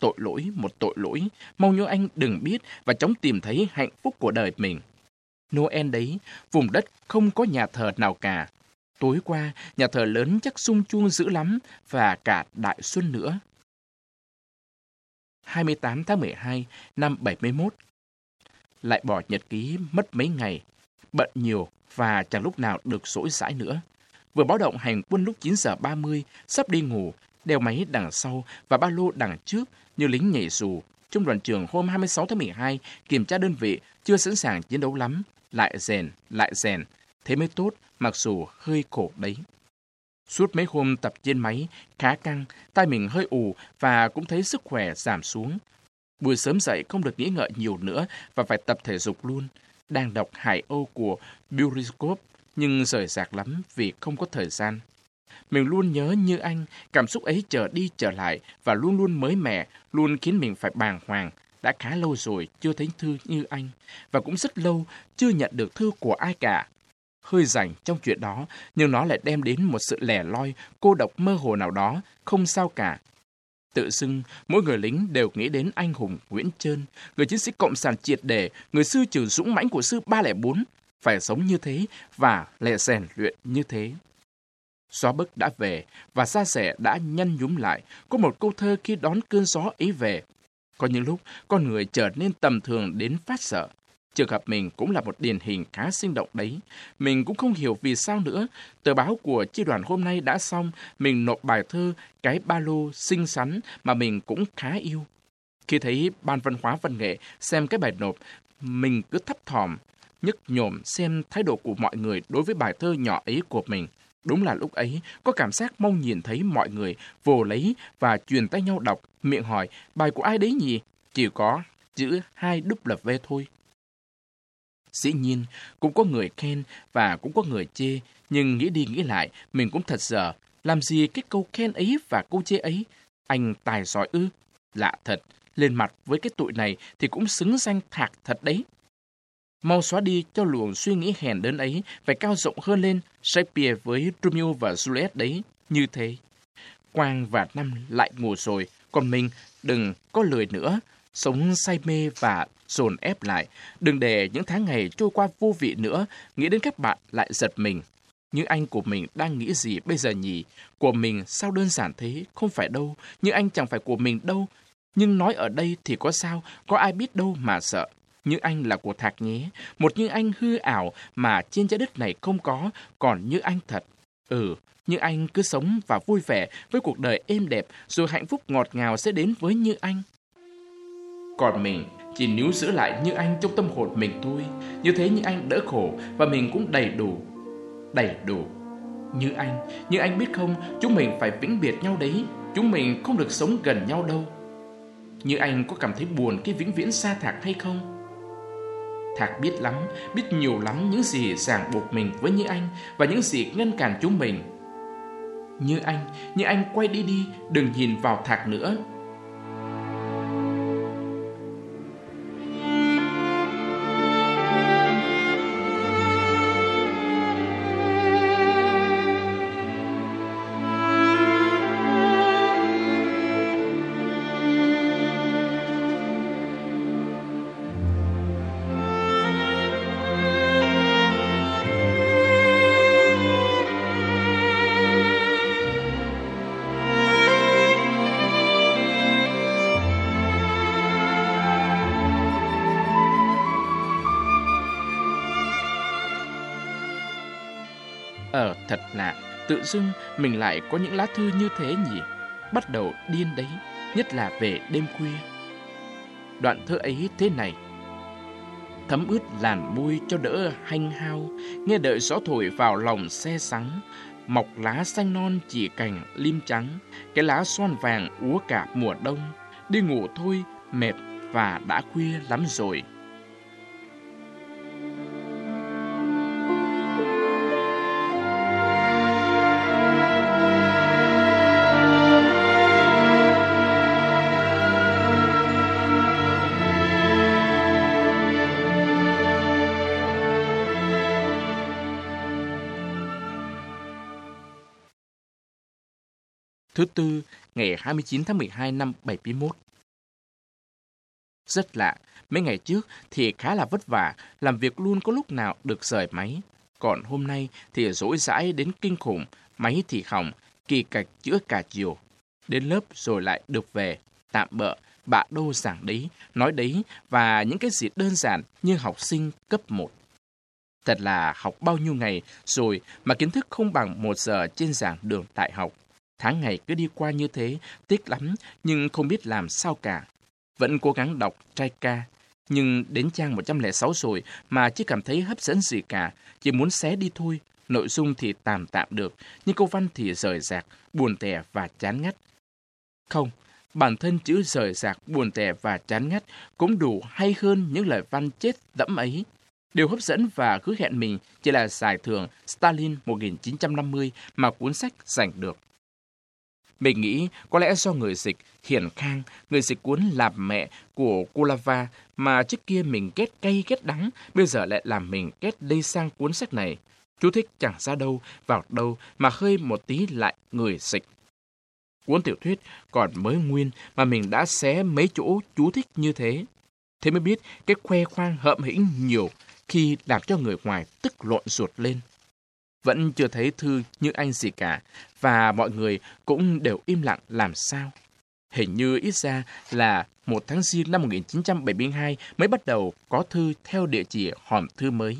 Tội lỗi, một tội lỗi. Mong như anh đừng biết và chóng tìm thấy hạnh phúc của đời mình. Noel đấy, vùng đất không có nhà thờ nào cả. Tối qua, nhà thờ lớn chắc sung chuông dữ lắm và cả đại xuân nữa. 28 tháng 12 năm 71 Lại bỏ nhật ký mất mấy ngày, bận nhiều và chẳng lúc nào được sỗi sãi nữa. Vừa báo động hành quân lúc 9 giờ 30, sắp đi ngủ, đeo máy đằng sau và ba lô đằng trước như lính nhảy dù. Trung đoàn trưởng hôm 26 tháng 12 kiểm tra đơn vị chưa sẵn sàng chiến đấu lắm, lại rèn, lại rèn, thế mới tốt, mặc dù hơi khổ đấy. Suốt mấy hôm tập trên máy, khá căng, tay mình hơi ù và cũng thấy sức khỏe giảm xuống. Buổi sớm dậy không được nghĩ ngợi nhiều nữa và phải tập thể dục luôn. Đang đọc Hải Âu của Buriscope, nhưng rời rạc lắm vì không có thời gian. Mình luôn nhớ như anh, cảm xúc ấy trở đi trở lại và luôn luôn mới mẻ, luôn khiến mình phải bàng hoàng. Đã khá lâu rồi chưa thấy thư như anh, và cũng rất lâu chưa nhận được thư của ai cả hơi rảnh trong chuyện đó, nhưng nó lại đem đến một sự lẻ loi, cô độc mơ hồ nào đó, không sao cả. Tự xưng, mỗi người lính đều nghĩ đến anh hùng Nguyễn Trơn, người chiến sĩ cộng sản triệt để, người sư trừ dũng mãnh của sư 304, phải sống như thế và lệ rèn luyện như thế. Xóa bức đã về và xa xẻ đã nhăn nhúm lại, có một câu thơ khi đón cơn gió ấy về. Có những lúc, con người trở nên tầm thường đến phát sợ. Trường hợp mình cũng là một điển hình khá sinh động đấy. Mình cũng không hiểu vì sao nữa. Tờ báo của chi đoàn hôm nay đã xong, mình nộp bài thơ Cái ba lô xinh xắn mà mình cũng khá yêu. Khi thấy Ban Văn hóa Văn nghệ xem cái bài nộp, mình cứ thấp thỏm, nhức nhổm xem thái độ của mọi người đối với bài thơ nhỏ ấy của mình. Đúng là lúc ấy, có cảm giác mong nhìn thấy mọi người vồ lấy và truyền tay nhau đọc, miệng hỏi, bài của ai đấy nhỉ? Chỉ có chữ hai đúc lập V thôi. Dĩ nhiên, cũng có người khen và cũng có người chê, nhưng nghĩ đi nghĩ lại, mình cũng thật dở. Làm gì cái câu khen ấy và câu chê ấy? Anh tài giỏi ư? Lạ thật, lên mặt với cái tụi này thì cũng xứng danh thạc thật đấy. Mau xóa đi cho luồng suy nghĩ hèn đơn ấy phải cao rộng hơn lên Shakespeare với Romeo và Juliet đấy, như thế. Quang và Năm lại ngủ rồi, còn mình đừng có lười nữa, sống say mê và dồn ép lại. Đừng để những tháng ngày trôi qua vô vị nữa, nghĩ đến các bạn lại giật mình. Nhưng anh của mình đang nghĩ gì bây giờ nhỉ? Của mình sao đơn giản thế? Không phải đâu. Nhưng anh chẳng phải của mình đâu. Nhưng nói ở đây thì có sao? Có ai biết đâu mà sợ. Như anh là của Thạc nhé. Một như anh hư ảo mà trên trái đất này không có, còn như anh thật. Ừ, như anh cứ sống và vui vẻ với cuộc đời êm đẹp, rồi hạnh phúc ngọt ngào sẽ đến với như anh. Còn mình chỉ níu giữ lại như anh trong tâm hồn mình thôi. Như thế như anh đỡ khổ và mình cũng đầy đủ. Đầy đủ. Như anh, như anh biết không, chúng mình phải vĩnh biệt nhau đấy. Chúng mình không được sống gần nhau đâu. Như anh có cảm thấy buồn khi vĩnh viễn xa Thạc hay không? Thạc biết lắm, biết nhiều lắm những gì ràng buộc mình với Như Anh và những gì ngăn cản chúng mình. Như anh, như anh quay đi đi, đừng nhìn vào Thạc nữa, thật lạ, tự dưng mình lại có những lá thư như thế nhỉ? Bắt đầu điên đấy, nhất là về đêm khuya. Đoạn thơ ấy thế này. Thấm ướt làn môi cho đỡ hanh hao, nghe đợi gió thổi vào lòng xe sắng. Mọc lá xanh non chỉ cành lim trắng, cái lá xoan vàng úa cả mùa đông. Đi ngủ thôi, mệt và đã khuya lắm rồi. Thứ tư, ngày 29 tháng 12 năm 71. Rất lạ, mấy ngày trước thì khá là vất vả, làm việc luôn có lúc nào được rời máy. Còn hôm nay thì rỗi rãi đến kinh khủng, máy thì hỏng, kỳ cạch chữa cả chiều. Đến lớp rồi lại được về, tạm bợ, bạ đô giảng đấy, nói đấy và những cái gì đơn giản như học sinh cấp 1. Thật là học bao nhiêu ngày rồi mà kiến thức không bằng một giờ trên giảng đường đại học. Tháng ngày cứ đi qua như thế, tiếc lắm, nhưng không biết làm sao cả. Vẫn cố gắng đọc trai ca, nhưng đến trang 106 rồi mà chưa cảm thấy hấp dẫn gì cả, chỉ muốn xé đi thôi. Nội dung thì tạm tạm được, nhưng câu văn thì rời rạc, buồn tẻ và chán ngắt. Không, bản thân chữ rời rạc, buồn tẻ và chán ngắt cũng đủ hay hơn những lời văn chết dẫm ấy. Điều hấp dẫn và hứa hẹn mình chỉ là giải thưởng Stalin 1950 mà cuốn sách giành được. Mình nghĩ có lẽ do người dịch Hiển Khang, người dịch cuốn Làm Mẹ của Kulava mà trước kia mình kết cay kết đắng, bây giờ lại làm mình kết đi sang cuốn sách này. Chú thích chẳng ra đâu, vào đâu mà hơi một tí lại người dịch. Cuốn tiểu thuyết còn mới nguyên mà mình đã xé mấy chỗ chú thích như thế. Thế mới biết cái khoe khoang hợm hĩnh nhiều khi làm cho người ngoài tức lộn ruột lên. Vẫn chưa thấy thư như anh gì cả, và mọi người cũng đều im lặng làm sao. Hình như ít ra là một tháng riêng năm 1972 mới bắt đầu có thư theo địa chỉ hòm thư mới.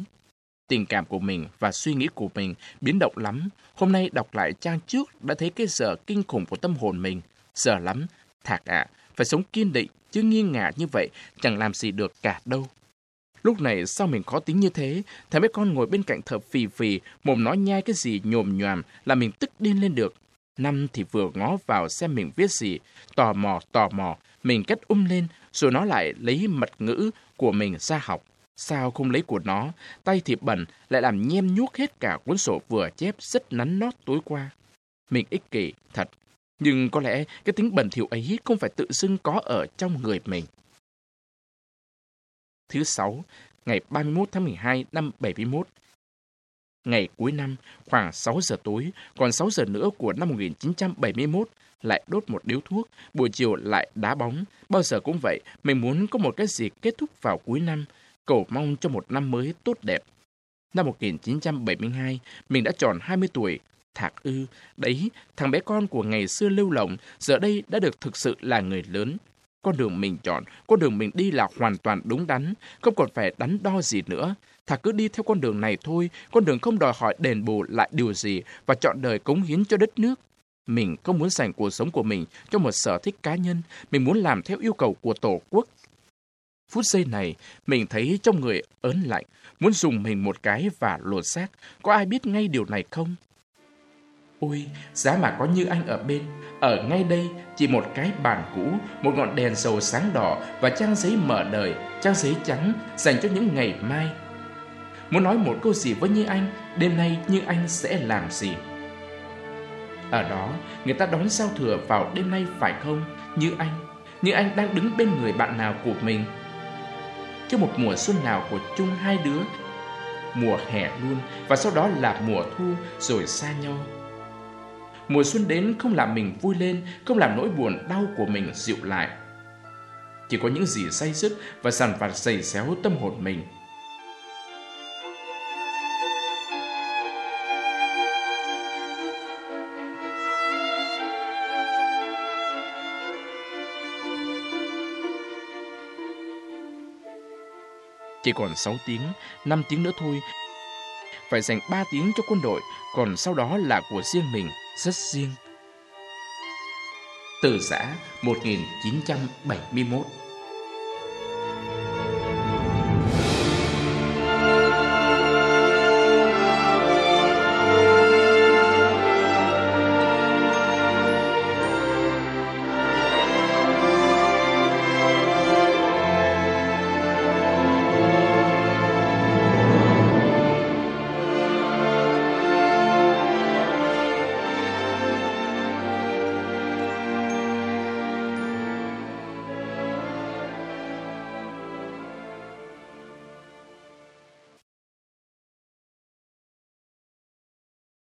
Tình cảm của mình và suy nghĩ của mình biến động lắm. Hôm nay đọc lại trang trước đã thấy cái giờ kinh khủng của tâm hồn mình. Giờ lắm, thạc ạ, phải sống kiên định, chứ nghiêng ngả như vậy chẳng làm gì được cả đâu. Lúc này sao mình khó tính như thế? Thấy mấy con ngồi bên cạnh thở phì phì, mồm nói nhai cái gì nhồm nhòm là mình tức điên lên được. Năm thì vừa ngó vào xem mình viết gì, tò mò tò mò, mình cất um lên, rồi nó lại lấy mật ngữ của mình ra học. Sao không lấy của nó, tay thì bẩn, lại làm nhem nhuốc hết cả cuốn sổ vừa chép rất nắn nót tối qua. Mình ích kỷ, thật. Nhưng có lẽ cái tính bẩn thỉu ấy không phải tự dưng có ở trong người mình. Thứ sáu, ngày 31 tháng 12 năm 71. Ngày cuối năm, khoảng 6 giờ tối, còn 6 giờ nữa của năm 1971, lại đốt một điếu thuốc, buổi chiều lại đá bóng. Bao giờ cũng vậy, mình muốn có một cái gì kết thúc vào cuối năm, cầu mong cho một năm mới tốt đẹp. Năm 1972, mình đã tròn 20 tuổi. Thạc ư, đấy, thằng bé con của ngày xưa lưu lộng, giờ đây đã được thực sự là người lớn. Con đường mình chọn, con đường mình đi là hoàn toàn đúng đắn, không còn phải đắn đo gì nữa. Thà cứ đi theo con đường này thôi, con đường không đòi hỏi đền bù lại điều gì và chọn đời cống hiến cho đất nước. Mình không muốn dành cuộc sống của mình cho một sở thích cá nhân, mình muốn làm theo yêu cầu của Tổ quốc. Phút giây này, mình thấy trong người ớn lạnh, muốn dùng mình một cái và lột xác. Có ai biết ngay điều này không? Ôi, giá mà có như anh ở bên, ở ngay đây chỉ một cái bàn cũ, một ngọn đèn dầu sáng đỏ và trang giấy mở đời, trang giấy trắng dành cho những ngày mai. Muốn nói một câu gì với Như Anh, đêm nay Như Anh sẽ làm gì? Ở đó, người ta đón giao thừa vào đêm nay phải không? Như anh, như anh đang đứng bên người bạn nào của mình. Cho một mùa xuân nào của chung hai đứa, mùa hè luôn và sau đó là mùa thu rồi xa nhau. Mùa xuân đến không làm mình vui lên, không làm nỗi buồn đau của mình dịu lại. Chỉ có những gì say dứt và sàn vặt dày xéo tâm hồn mình. Chỉ còn 6 tiếng, 5 tiếng nữa thôi. Phải dành 3 tiếng cho quân đội, còn sau đó là của riêng mình rất riêng. Từ giã 1971